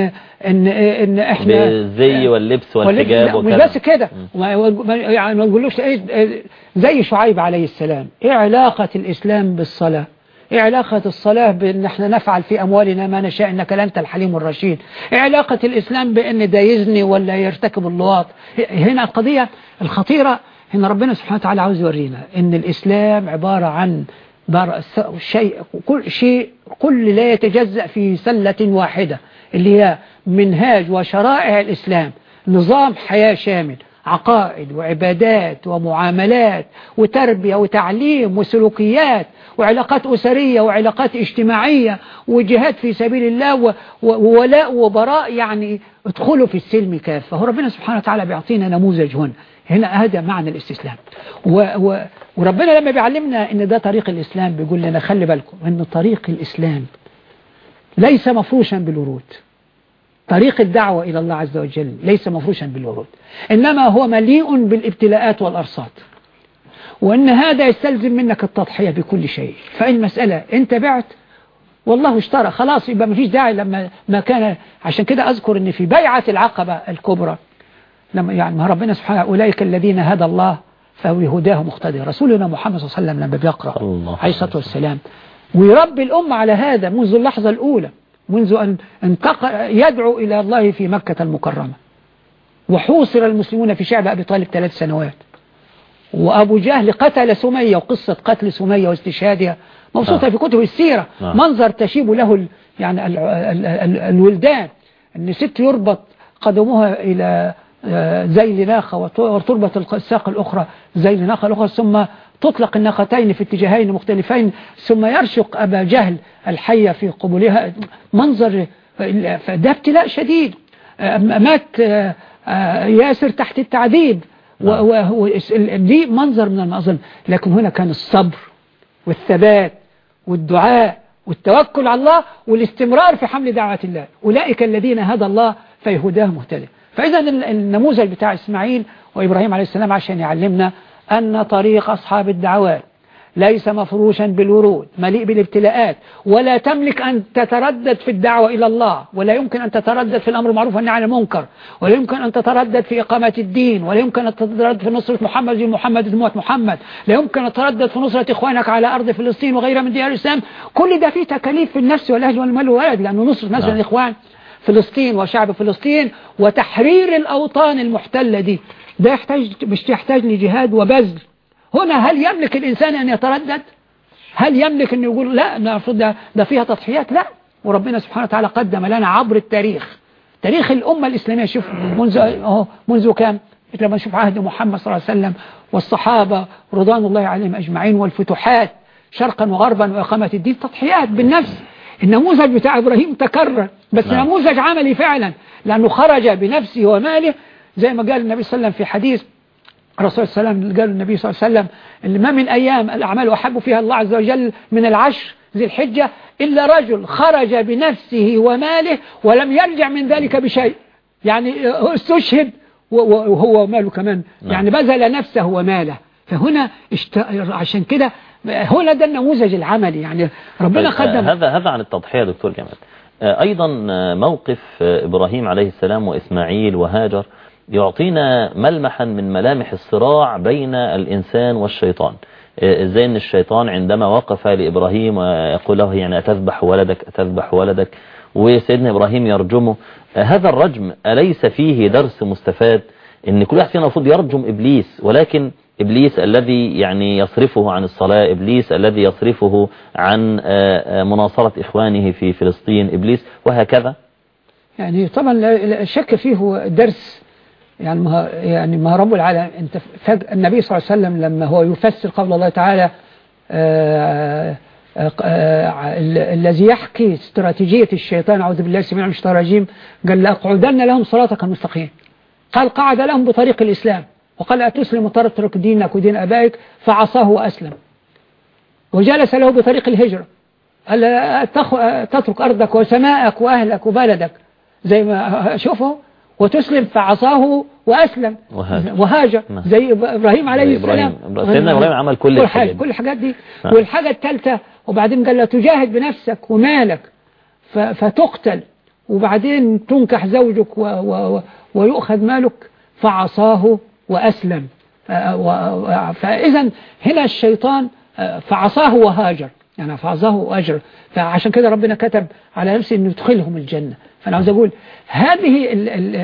إن إن إحنا بالزي واللبس واللبس- والحجاب لا، مش وكذا بس كده. ما- يعني ما نقولوش إيه إيه، زي شعيب عليه السلام. إيه علاقة الإسلام بالصلاة؟ إيه علاقة الصلاة بأن إحنا نفعل في أموالنا ما نشاء إنك لأنت الحليم الرشيد. إيه علاقة الإسلام بأن ده يزني ولا يرتكب اللواط. هنا القضية الخطيرة هنا ربنا سبحانه وتعالى عاوز يورينا إن الإسلام عبارة عن شيء كل شيء كل لا يتجزأ في سلة واحدة اللي هي منهاج وشرائع الإسلام نظام حياة شامل عقائد وعبادات ومعاملات وتربية وتعليم وسلوكيات وعلاقات أسرية وعلاقات اجتماعية وجهاد في سبيل الله وولاء وبراء يعني ادخلوا في السلم كافة. ربنا سبحانه وتعالى بيعطينا نموذج هنا. هنا هذا معنى الاستسلام. و و وربنا لما بيعلمنا إن ده طريق الإسلام بيقول لنا خلي بالكم إن طريق الإسلام ليس مفروشا بالورود. طريق الدعوة إلى الله عز وجل ليس مفروشا بالورود. إنما هو مليء بالابتلاءات والأرصاد. وإن هذا يستلزم منك التضحية بكل شيء. فإن مسألة أنت بعت والله اشترى خلاص يبقى مفيش داعي لما ما كان عشان كده أذكر أن في بيعة العقبة الكبرى لما يعني ما ربنا سبحانه أولئك الذين هدى الله فهو هداه مقتدي رسولنا محمد صلى الله عليه وسلم لما بيقرأ عليه الصلاة والسلام ويربي الأمة على هذا منذ اللحظة الأولى منذ أن انتقل يدعو إلى الله في مكة المكرمة. وحوصر المسلمون في شعب أبي طالب ثلاث سنوات. وأبو جهل قتل سمية وقصة قتل سمية واستشهادها مبسوطة آه. في كتب السيرة آه. منظر تشيب له ال يعني ال ال ال الولدان أن ست يربط قدمها إلى آه، ذيل ناقة وت- وتربط الساق الأخرى ذيل ناقة الأخرى ثم تطلق الناقتين في اتجاهين مختلفين ثم يرشق أبا جهل الحية في قبولها منظر فده ابتلاء شديد آه، مات آه، ياسر تحت التعذيب و- و- و- دي منظر من المناظر. لكن هنا كان الصبر والثبات والدعاء والتوكل على الله والاستمرار في حمل دعوة الله. أولئك الذين هدى الله فيهداه مهتدى فإذا ال- النموذج بتاع إسماعيل وإبراهيم عليه السلام عشان يعلمنا أن طريق أصحاب الدعوات ليس مفروشا بالورود مليء بالابتلاءات. ولا تملك أن تتردد في الدعوة إلى الله ولا يمكن أن تتردد في الأمر المعروف والنهي عن المنكر ولا يمكن أن تتردد في إقامة الدين ولا يمكن أن تتردد في نصرة محمد محمد موت محمد لا يمكن أن تتردد في نصرة إخوانك على أرض فلسطين وغيرها من ديار الإسلام. كل ده فيه تكاليف في النفس والأهل والمال والولد لأنه نصرة نفس نعم. الإخوان فلسطين وشعب فلسطين وتحرير الأوطان المحتلة دي. ده يحتاج مش يحتاج لجهاد وبذل. هنا هل يملك الإنسان أن يتردد؟ هل يملك أن يقول لا ده, ده فيها تضحيات؟ لا. وربنا سبحانه وتعالى قدم لنا عبر التاريخ. تاريخ الأمة الإسلامية شوف منذ أهو منذ كام؟ لما نشوف عهد محمد صلى الله عليه وسلم والصحابة رضوان الله عليهم أجمعين والفتوحات شرقا وغربا وإقامة الدين. تضحيات بالنفس. النموذج بتاع إبراهيم تكرر بس نعم. نموذج عملي فعلا. لأنه خرج بنفسه وماله زي ما قال النبي صلى الله عليه وسلم في حديث الرسول صلى الله عليه وسلم قال النبي صلى الله عليه وسلم اللي ما من أيام الأعمال أحب فيها الله عز وجل من العشر ذي الحجة إلا رجل خرج بنفسه وماله ولم يرجع من ذلك بشيء. يعني استشهد و- و- وهو ماله كمان. نعم. يعني بذل نفسه وماله. فهنا اشت... عشان كده هنا ده النموذج العملي. يعني ربنا طيب، آه، قدم هذا هذا عن التضحية دكتور جمال. آه، أيضا آه، موقف آه، إبراهيم عليه السلام وإسماعيل وهاجر. يعطينا ملمحا من ملامح الصراع بين الإنسان والشيطان. آه، إزاي إن الشيطان عندما وقف لإبراهيم ويقول له يعني أتذبح ولدك أتذبح ولدك؟ وسيدنا إبراهيم يرجمه هذا الرجم أليس فيه درس مستفاد؟ إن كل واحد فينا المفروض يرجم إبليس ولكن إبليس الذي يعني يصرفه عن الصلاة إبليس الذي يصرفه عن آه، آه، مناصرة إخوانه في فلسطين إبليس وهكذا؟ يعني طبعا لا شك فيه درس يعني ما يعني ما رب العالمين. انت فج النبي صلى الله عليه وسلم لما هو يفسر قول الله تعالى آه، آه، آه، ال- الذي يحكي استراتيجية الشيطان أعوذ بالله السميع من الشيطان الرجيم قال لأقعدن لهم صراطك المستقيم. قال قعد لهم بطريق الإسلام. وقال أتسلم تترك دينك ودين أبائك؟ فعصاه وأسلم. وجلس له بطريق الهجرة. قال تترك أرضك وسماءك وأهلك وبلدك. زي ما شوفوا وتسلم فعصاه وأسلم وهاجر. وهاجر نعم. زي إبراهيم عليه زي السلام إبراهيم. سيدنا إبراهيم عمل كل الحاجات. كل الحاجات دي نعم. والحاجة الثالثة وبعدين قال له تجاهد بنفسك ومالك فتقتل وبعدين تنكح زوجك و و و ويؤخذ مالك فعصاه وأسلم فإذا هنا الشيطان فعصاه وهاجر يعني فعصاه وأجر فعشان كده ربنا كتب على نفسه أنه يدخلهم الجنة فأنا عاوز أقول هذه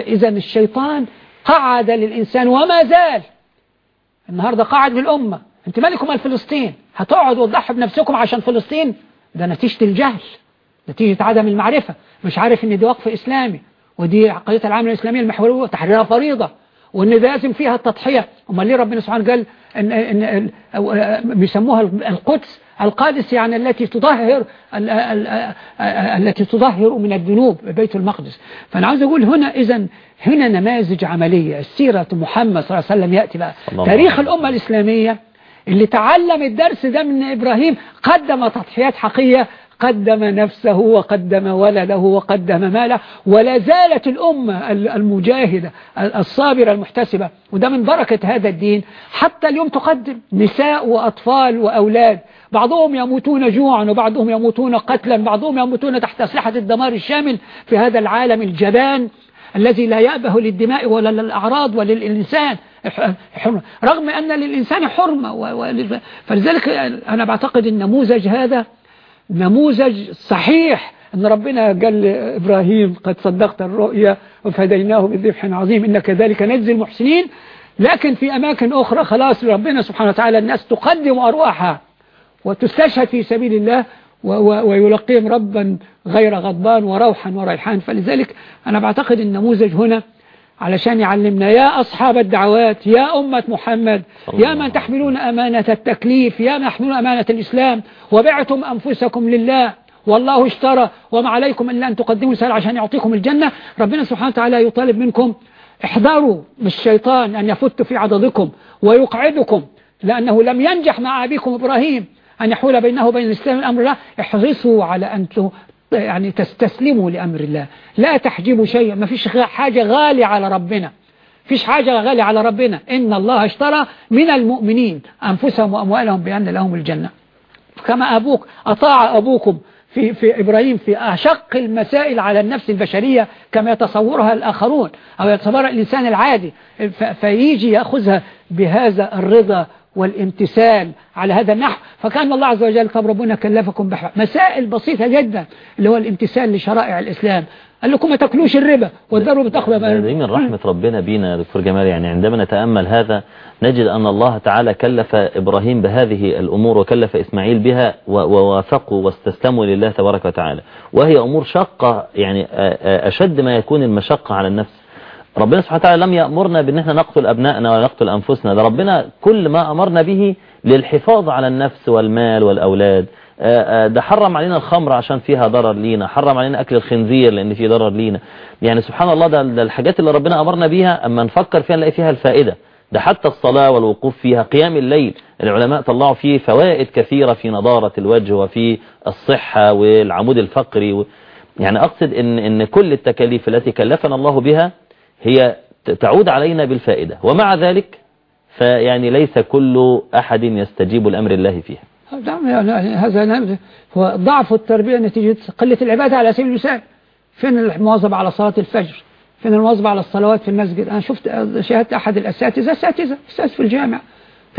إذا الشيطان قعد للإنسان وما زال. النهاردة قاعد بالأمة أنت مالكم مال فلسطين هتقعدوا وتضحوا بنفسكم عشان فلسطين؟ ده نتيجة الجهل. نتيجة عدم المعرفة. مش عارف إن دي وقف إسلامي. ودي عقيدة العامة الإسلامية المحورية وتحريرها فريضة. وإن ده لازم فيها التضحية. أمال ليه ربنا سبحانه قال ان, إن أو- بيسموها القدس؟ القادس يعني التي ال- ال- التي تطهر من الذنوب بيت المقدس. فأنا عاوز أقول هنا اذا هنا نماذج عملية. سيرة محمد صلى الله عليه وسلم يأتي بقى تاريخ. الأمة الإسلامية اللي تعلم الدرس ده من إبراهيم قدم تضحيات حقيقية. قدم نفسه وقدم ولده وقدم ماله ولا زالت الأمة المجاهدة الصابرة المحتسبة. وده من بركة هذا الدين. حتى اليوم تقدم نساء وأطفال وأولاد. بعضهم يموتون جوعا وبعضهم يموتون قتلا بعضهم يموتون تحت أسلحة الدمار الشامل في هذا العالم الجبان الذي لا يأبه للدماء ولا للأعراض ولا للإنسان حرمة رغم أن للإنسان حرمة فلذلك أنا بعتقد النموذج هذا نموذج صحيح. أن ربنا قال لإبراهيم قد صدقت الرؤيا وفديناه بذبح عظيم إن كذلك نجزي المحسنين. لكن في أماكن أخرى خلاص ربنا سبحانه وتعالى الناس تقدم أرواحها. وتستشهد في سبيل الله ويلقيهم ربا غير غضبان وروحا وريحان. فلذلك أنا بعتقد النموذج هنا علشان يعلمنا يا أصحاب الدعوات يا أمة محمد يا من تحملون أمانة التكليف يا من تحملون أمانة الإسلام وبعتم أنفسكم لله. والله اشترى وما عليكم إلا أن تقدموا سهل عشان يعطيكم الجنة. ربنا سبحانه وتعالى يطالب منكم احذروا من الشيطان أن يفت في عضدكم ويقعدكم لأنه لم ينجح مع أبيكم إبراهيم. أن يحول بينه وبين الإسلام الأمر الله احرصوا على أن يعني تستسلموا لأمر الله. لا تحجبوا شيئا ما فيش حاجة غالية على ربنا. فيش حاجة غالية على ربنا. إن الله اشترى من المؤمنين أنفسهم وأموالهم بأن لهم الجنة. كما أبوك أطاع أبوكم في, في إبراهيم في أشق المسائل على النفس البشرية كما يتصورها الآخرون أو يتصورها الإنسان العادي. فيجي يأخذها بهذا الرضا والامتثال على هذا النحو. فكأن الله عز وجل طب ربنا كلفكم بح مسائل بسيطة جدا اللي هو الامتثال لشرائع الإسلام. قال لكم ما تأكلوش الربا والضرب بتاخذ دي من رحمة ربنا بينا يا دكتور جمال. يعني عندما نتأمل هذا نجد أن الله تعالى كلف إبراهيم بهذه الأمور وكلف إسماعيل بها ووافقوا واستسلموا لله تبارك وتعالى. وهي أمور شاقة يعني أشد ما يكون المشقة على النفس. ربنا سبحانه وتعالى لم يأمرنا بأن إحنا نقتل أبنائنا ولا نقتل أنفسنا ده ربنا كل ما أمرنا به للحفاظ على النفس والمال والأولاد ده حرم علينا الخمر عشان فيها ضرر لينا حرم علينا أكل الخنزير لأن فيه ضرر لينا يعني سبحان الله ده, الحاجات اللي ربنا أمرنا بيها أما نفكر فيها نلاقي فيها الفائدة ده حتى الصلاة والوقوف فيها قيام الليل العلماء طلعوا فيه فوائد كثيرة في نضارة الوجه وفي الصحة والعمود الفقري. يعني أقصد إن, إن كل التكاليف التي كلفنا الله بها هي تعود علينا بالفائدة. ومع ذلك فيعني ليس كل أحد يستجيب الأمر الله فيها. هذا هو ضعف التربية نتيجة قلة العبادة على سبيل المثال. فين المواظبة على صلاة الفجر؟ فين المواظبة على الصلوات في المسجد؟ أنا شفت شاهدت أحد الأساتذة أساتذة أستاذ في الجامعة.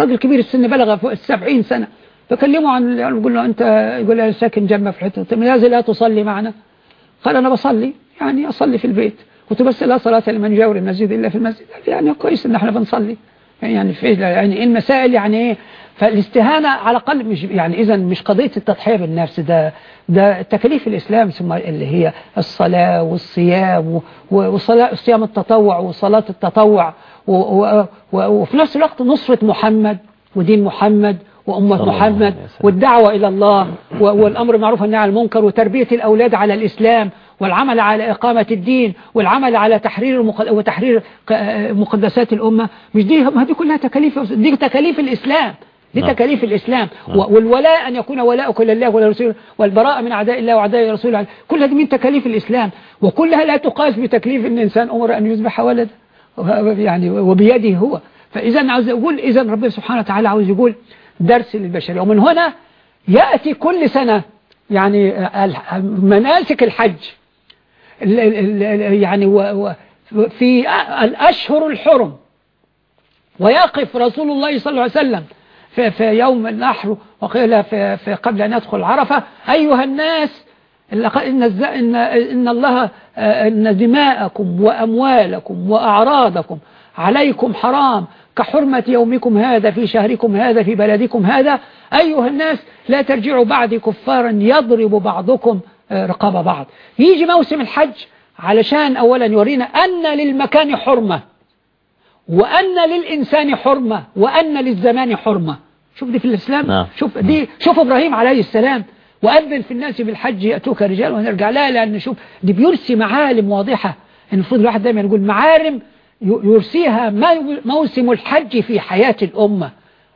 راجل كبير السن بلغ فوق السبعين سنة. بكلمه عن يقول له أنت يقول له ساكن جنبه في الحتة. لازم لا تصلي معنا. قال أنا بصلي يعني أصلي في البيت. قلت بس لا صلاة لمن جاور المسجد إلا في المسجد. يعني كويس إن إحنا بنصلي. يعني في يعني إيه المسائل يعني إيه؟ فالاستهانة على الأقل مش يعني إذا مش قضية التضحية بالنفس ده ده تكاليف الإسلام ثم اللي هي الصلاة والصيام وصلاة صيام التطوع وصلاة التطوع وفي نفس الوقت نصرة محمد ودين محمد وأمة محمد والدعوة إلى الله والأمر معروف والنهي عن المنكر وتربية الأولاد على الإسلام والعمل على إقامة الدين والعمل على تحرير وتحرير مقدسات الأمة مش دي هذه كلها تكاليف دي تكاليف الإسلام دي نعم. تكاليف الإسلام. نعم. والولاء أن يكون ولاءك لله ولرسوله والبراءة من أعداء الله وأعداء رسوله. كل هذه من تكاليف الإسلام. وكلها لا تقاس بتكليف أن إنسان أمر أن يذبح ولد يعني وبيده هو. فإذا عاوز أقول إذا ربنا سبحانه وتعالى عاوز يقول درس للبشرية ومن هنا يأتي كل سنة يعني مناسك الحج. يعني في الأشهر الحرم. ويقف رسول الله صلى الله عليه وسلم في, في يوم النحر وقيل في, في قبل أن يدخل عرفة أيها الناس إن, إن, إن الله إن دماءكم وأموالكم وأعراضكم عليكم حرام كحرمة يومكم هذا في شهركم هذا في بلدكم هذا. أيها الناس لا ترجعوا بعد كفارا يضرب بعضكم رقاب بعض. يجي موسم الحج علشان أولا يورينا أن للمكان حرمة وأن للإنسان حرمة وأن للزمان حرمة. شوف دي في الإسلام. نعم. شوف دي شوف إبراهيم عليه السلام. وأذن في الناس بالحج يأتوك رجال ونرجع. لا لأن شوف دي بيرسي معالم واضحة. المفروض الواحد دايما يقول معالم يرسيها موسم الحج في حياة الأمة.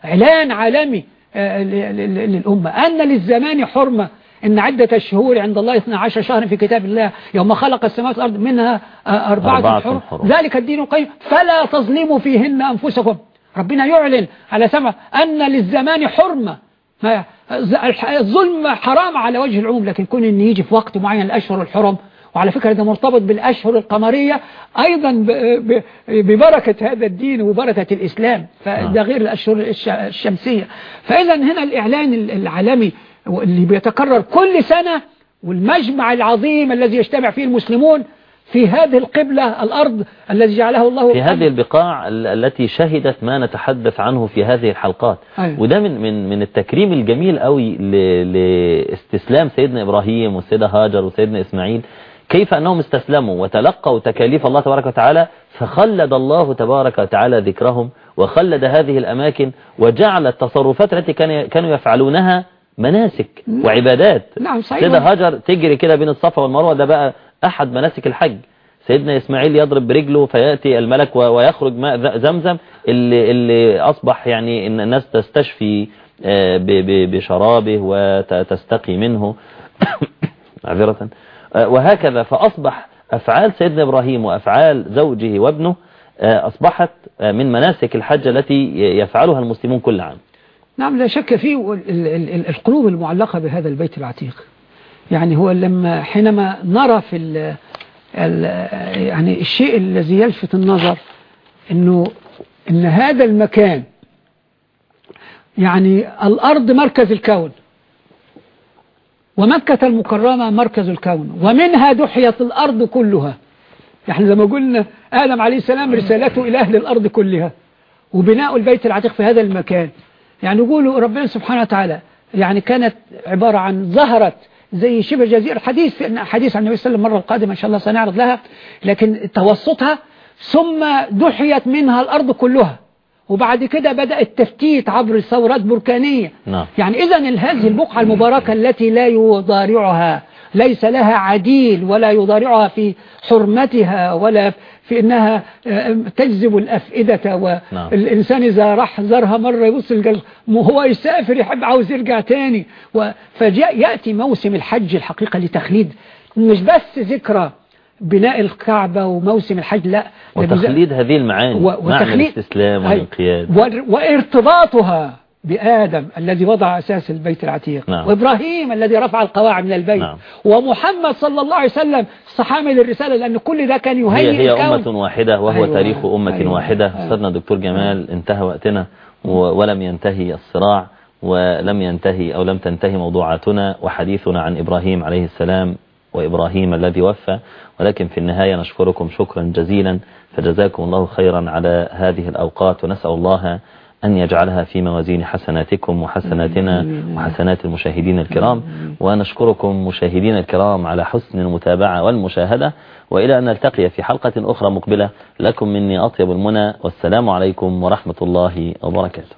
إعلان عالمي للأمة. أن للزمان حرمة. إن عدة الشهور عند الله 12 شهرا في كتاب الله يوم خلق السماوات والأرض منها أربعة, أربعة حرم. حرم ذلك الدين القيم. فلا تظلموا فيهن أنفسكم. ربنا يعلن على سمع أن للزمان حرمة. الظلم حرام على وجه العموم لكن كون إن يجي في وقت معين الأشهر الحرم وعلى فكرة ده مرتبط بالأشهر القمرية أيضا ببركة هذا الدين وبركة الإسلام. فده غير الأشهر الشمسية. فإذا هنا الإعلان العالمي. اللي بيتكرر كل سنة والمجمع العظيم الذي يجتمع فيه المسلمون في هذه القبلة الأرض الذي جعله الله في هذه البقاع التي شهدت ما نتحدث عنه في هذه الحلقات أيوة. وده من من من التكريم الجميل قوي لاستسلام سيدنا إبراهيم والسيدة هاجر وسيدنا إسماعيل كيف أنهم استسلموا وتلقوا تكاليف الله تبارك وتعالى فخلد الله تبارك وتعالى ذكرهم وخلد هذه الأماكن وجعل التصرفات التي كانوا يفعلونها مناسك وعبادات. نعم صحيح. سيدة هاجر تجري كده بين الصفا والمروة ده بقى أحد مناسك الحج. سيدنا إسماعيل يضرب برجله فيأتي الملك ويخرج ماء زمزم اللي, اللي أصبح يعني إن الناس تستشفي بشرابه وتستقي منه. (coughs) معذرة. وهكذا. فأصبح أفعال سيدنا إبراهيم وأفعال زوجه وابنه أصبحت من مناسك الحج التي يفعلها المسلمون كل عام. نعم لا شك فيه القلوب المعلقة بهذا البيت العتيق. يعني هو لما حينما نرى في ال ال يعني الشيء الذي يلفت النظر إنه إن هذا المكان يعني الأرض مركز الكون ومكة المكرمة مركز الكون ومنها دحيت الأرض كلها. إحنا زي ما قلنا آدم عليه السلام رسالته إلى أهل الأرض كلها وبناء البيت العتيق في هذا المكان. يعني يقولوا ربنا سبحانه وتعالى يعني كانت عبارة عن ظهرت زي شبه جزيرة حديث حديث عن النبي صلى الله عليه وسلم المرة القادمة إن شاء الله سنعرض لها لكن توسطها ثم دحيت منها الأرض كلها وبعد كده بدأ التفتيت عبر ثورات بركانية نعم. يعني إذا هذه البقعة المباركة التي لا يضارعها ليس لها عديل ولا يضارعها في حرمتها ولا في إنها تجذب الأفئدة نعم. والانسان إذا راح زارها مرة يبص القلب هو يسافر يحب عاوز يرجع تاني يأتي موسم الحج الحقيقة لتخليد مش بس ذكرى بناء الكعبة وموسم الحج لا وتخليد هذه المعاني و- معنى الاستسلام أي. والانقياد و- وارتباطها بآدم الذي وضع أساس البيت العتيق نعم. وإبراهيم الذي رفع القواعد من البيت نعم. ومحمد صلى الله عليه وسلم صحامل الرسالة لأن كل ده كان يهيئ هي هي الكون أمة واحدة وهو أيوة. تاريخ أمة أيوة. واحدة أيوة. أستاذنا دكتور جمال انتهى وقتنا ولم ينتهي الصراع ولم ينتهي أو لم تنتهي موضوعاتنا وحديثنا عن إبراهيم عليه السلام وإبراهيم الذي وفى ولكن في النهاية نشكركم شكرا جزيلا فجزاكم الله خيرا على هذه الأوقات ونسأل الله أن يجعلها في موازين حسناتكم وحسناتنا وحسنات المشاهدين الكرام. ونشكركم مشاهدين الكرام على حسن المتابعة والمشاهدة. وإلى أن نلتقي في حلقة أخرى مقبلة. لكم مني أطيب المنى. والسلام عليكم ورحمة الله وبركاته.